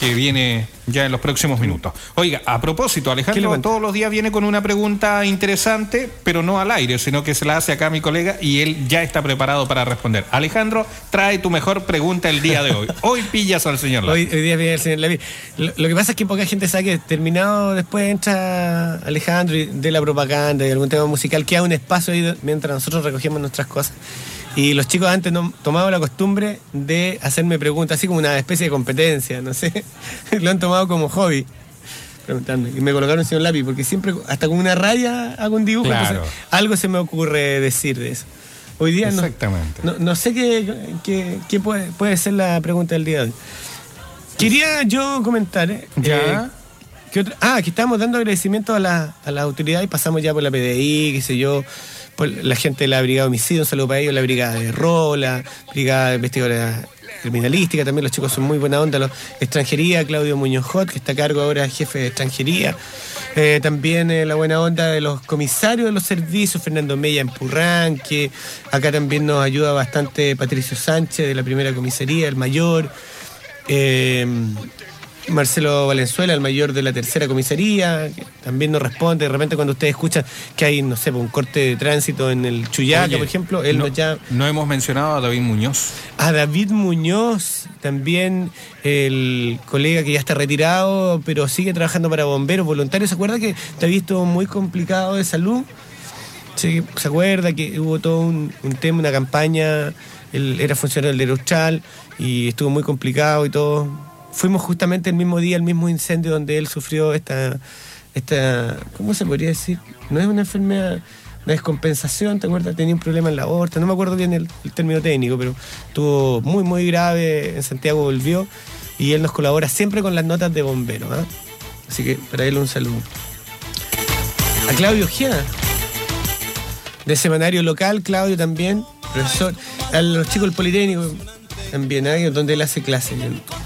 que viene ya en los próximos minutos. Oiga, a propósito, ¿Qué le Alejandro todos los días viene con una pregunta interesante, pero no al aire, sino que se la hace acá a mi colega y él ya está preparado para responder. Alejandro, trae tu mejor pregunta el día de hoy. Hoy pillas al señor Lara. Hoy, hoy día viene el señor Lavi. Lo, lo que pasa es que poca gente sabe que terminado después entra Alejandro y de la propaganda y algún tema musical, queda un espacio ahí mientras nosotros recogemos nuestras cosas. Y los chicos antes no tomaban la costumbre de hacerme preguntas, así como una especie de competencia, no sé. Lo han tomado como hobby. Preguntarme. Y me colocaron señor lápiz, porque siempre, hasta con una raya hago un dibujo. Claro. entonces algo se me ocurre decir de eso. Hoy día no, Exactamente. no, no sé qué, qué- qué puede, puede ser la pregunta del día de hoy. Quería yo comentar. eh, Ya. eh, que otra- ah, que estamos dando agradecimiento a la, a la autoridad y pasamos ya por la PDI, qué sé yo, la gente de la Brigada de Homicidio, un saludo para ellos, la Brigada de Rola, Brigada de Investigadora Criminalística, también los chicos son muy buena onda, los extranjería, Claudio Muñoz Hot, que está a cargo ahora jefe de extranjería, Eh, también eh, la buena onda de los comisarios de los servicios, Fernando Mella en Purranque, acá también nos ayuda bastante Patricio Sánchez de la primera comisaría, el mayor. Eh, Marcelo Valenzuela, el mayor de la tercera comisaría, que también nos responde. De repente, cuando ustedes escuchan que hay, no sé, un corte de tránsito en el Chuyaca, Oye, por ejemplo, él no, nos llama. no hemos mencionado a David Muñoz. A David Muñoz, también el colega que ya está retirado, pero sigue trabajando para bomberos voluntarios. ¿Se acuerda que David estuvo muy complicado de salud? Sí, ¿Se acuerda que hubo todo un, un tema, una campaña? Él era funcionario del Austral y estuvo muy complicado y todo. Fuimos justamente el mismo día, el mismo incendio donde él sufrió esta, esta ¿cómo se podría decir? No es una enfermedad, una descompensación, ¿te acuerdas? Tenía un problema en la aorta, no me acuerdo bien el, término técnico, pero estuvo muy, muy grave. En Santiago volvió y él nos colabora siempre con las notas de bombero. ¿ah? Así que para él un saludo. A Claudio Ojeda, de semanario local, Claudio también, profesor. A los chicos del Politécnico también, ¿ah? donde él hace clases.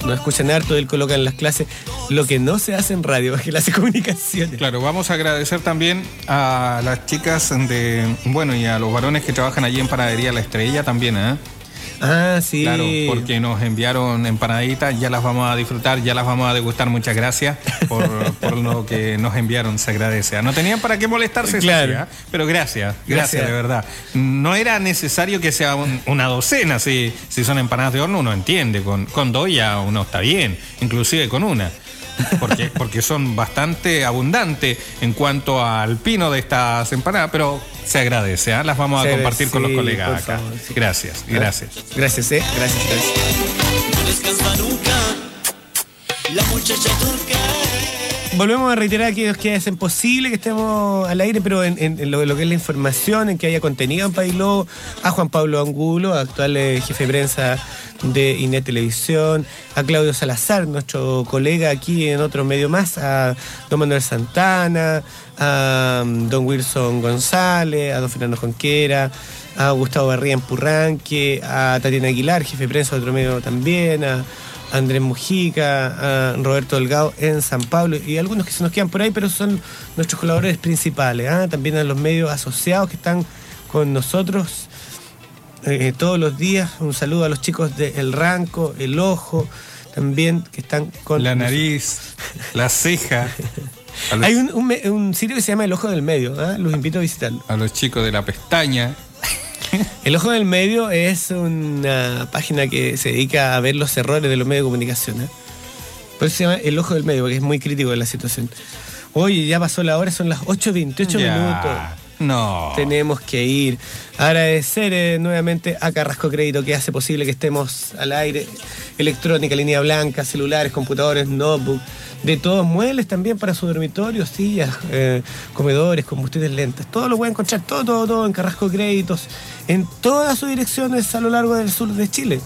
Nos escuchan harto, él coloca en las clases lo que no se hace en radio, que él hace comunicaciones. Claro, vamos a agradecer también a las chicas de, bueno, y a los varones que trabajan allí en Panadería La Estrella también, ¿eh? Ah, sí. Claro, porque nos enviaron empanaditas, ya las vamos a disfrutar, ya las vamos a degustar. Muchas gracias por, por lo que nos enviaron, se agradece. Ah, No tenían para qué molestarse, Claro. sí, ¿ah? pero gracias, gracias, Gracias. de verdad. No era necesario que sea un- una docena, si, si son empanadas de horno uno entiende, con, con dos ya uno está bien, inclusive con una. Porque, porque son bastante abundantes en cuanto al pino de estas empanadas, pero se agradece, ¿ah? las vamos a Se compartir con los colegas acá. favor, sí. Gracias, gracias. Gracias, eh. Gracias, gracias. No descansa nunca. La muchacha turca. Volvemos a reiterar a aquellos que hacen posible que estemos al aire, pero en, lo, que es la información, en que haya contenido en Pailó, a Juan Pablo Angulo, actual eh, jefe de prensa de INET Televisión, a Claudio Salazar, nuestro colega aquí en otro medio más, a don Manuel Santana, a mm, don Wilson González, a don Fernando Jonquera, a Gustavo Barría en Purranque, a Tatiana Aguilar, jefe de prensa de otro medio también, a Andrés Mujica, a Roberto Delgado en San Pablo y algunos que se nos quedan por ahí, pero son nuestros colaboradores principales. ¿ah? También a los medios asociados que están con nosotros eh, todos los días. Un saludo a los chicos de El Ranco, El Ojo, también que están con La nariz, la ceja. Los, Hay un, un me- un sitio que se llama El Ojo del Medio, ¿ah? los invito a visitarlo. a los chicos de la pestaña. El Ojo del Medio es una página que se dedica a ver los errores de los medios de comunicación. ¿eh? Por eso se llama El Ojo del Medio, porque es muy crítico de la situación. Oye, ya pasó la hora, son las 8.28 Ya. minutos. No. Tenemos que ir. Agradecer eh, nuevamente a Carrasco Crédito que hace posible que estemos al aire. Electrónica, línea blanca, celulares, computadores, notebook. De todos muebles también para su dormitorio, sillas, eh, comedores, combustibles lentas. Todo lo puede encontrar, todo, todo, todo en Carrasco Créditos. En todas sus direcciones a lo largo del sur de Chile.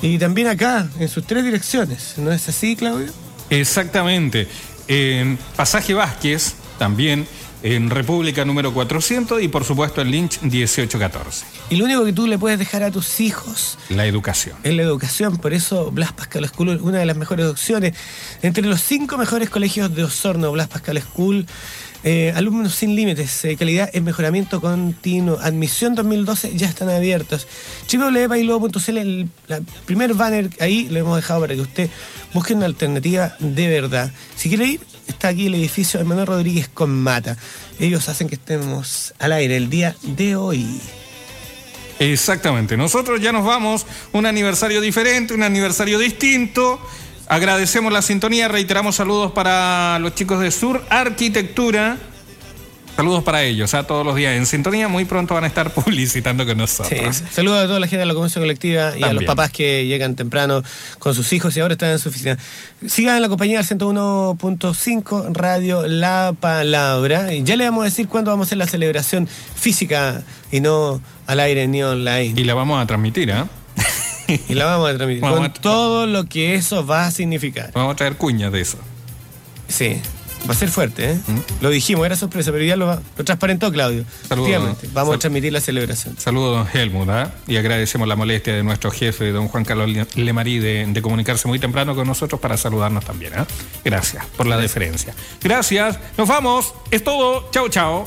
Y también acá, en sus tres direcciones. ¿No es así, Claudio? Exactamente. En Pasaje Vázquez también en República número 400 y por supuesto en Lynch 1814. Y lo único que tú le puedes dejar a tus hijos La educación. es la educación. Por eso Blas Pascal School es una de las mejores opciones. Entre los cinco mejores colegios de Osorno, Blas Pascal School, eh, alumnos sin límites, eh, calidad en mejoramiento continuo, admisión 2012 ya están abiertos. www.bailobo.cl, el la primer banner ahí lo hemos dejado para que usted busque una alternativa de verdad. Si quiere ir, está aquí el edificio Manuel Rodríguez con Mata. Ellos hacen que estemos al aire el día de hoy. Exactamente. Nosotros ya nos vamos. Un aniversario diferente, un aniversario distinto. Agradecemos la sintonía, reiteramos saludos para los chicos de Sur Arquitectura. Saludos para ellos, a todos los días en sintonía. Muy pronto van a estar publicitando con Sí, nosotros. saludos a toda la gente de la comercio colectiva y a los papás que llegan temprano con sus hijos y ahora están en su oficina. Sigan en la compañía del 101.5 Radio La Palabra. Y ya le vamos a decir cuándo vamos a hacer la celebración física y no al aire ni online. Y la vamos a transmitir, ¿ah? Y la vamos a transmitir Vamos con a- todo lo que eso va a significar. Vamos a traer cuñas de eso. Sí. Va a ser fuerte, ¿eh? Lo dijimos, era sorpresa, pero ya lo, lo transparentó Claudio. Saludos. Efectivamente, vamos a transmitir la celebración. Saludos, don Helmut, ¿ah? y agradecemos la molestia de nuestro jefe, don Juan Carlos Le- Lemarí, de, de comunicarse muy temprano con nosotros para saludarnos también. ¿ah? Gracias por la deferencia. Gracias, nos vamos, es todo. Chao, chao.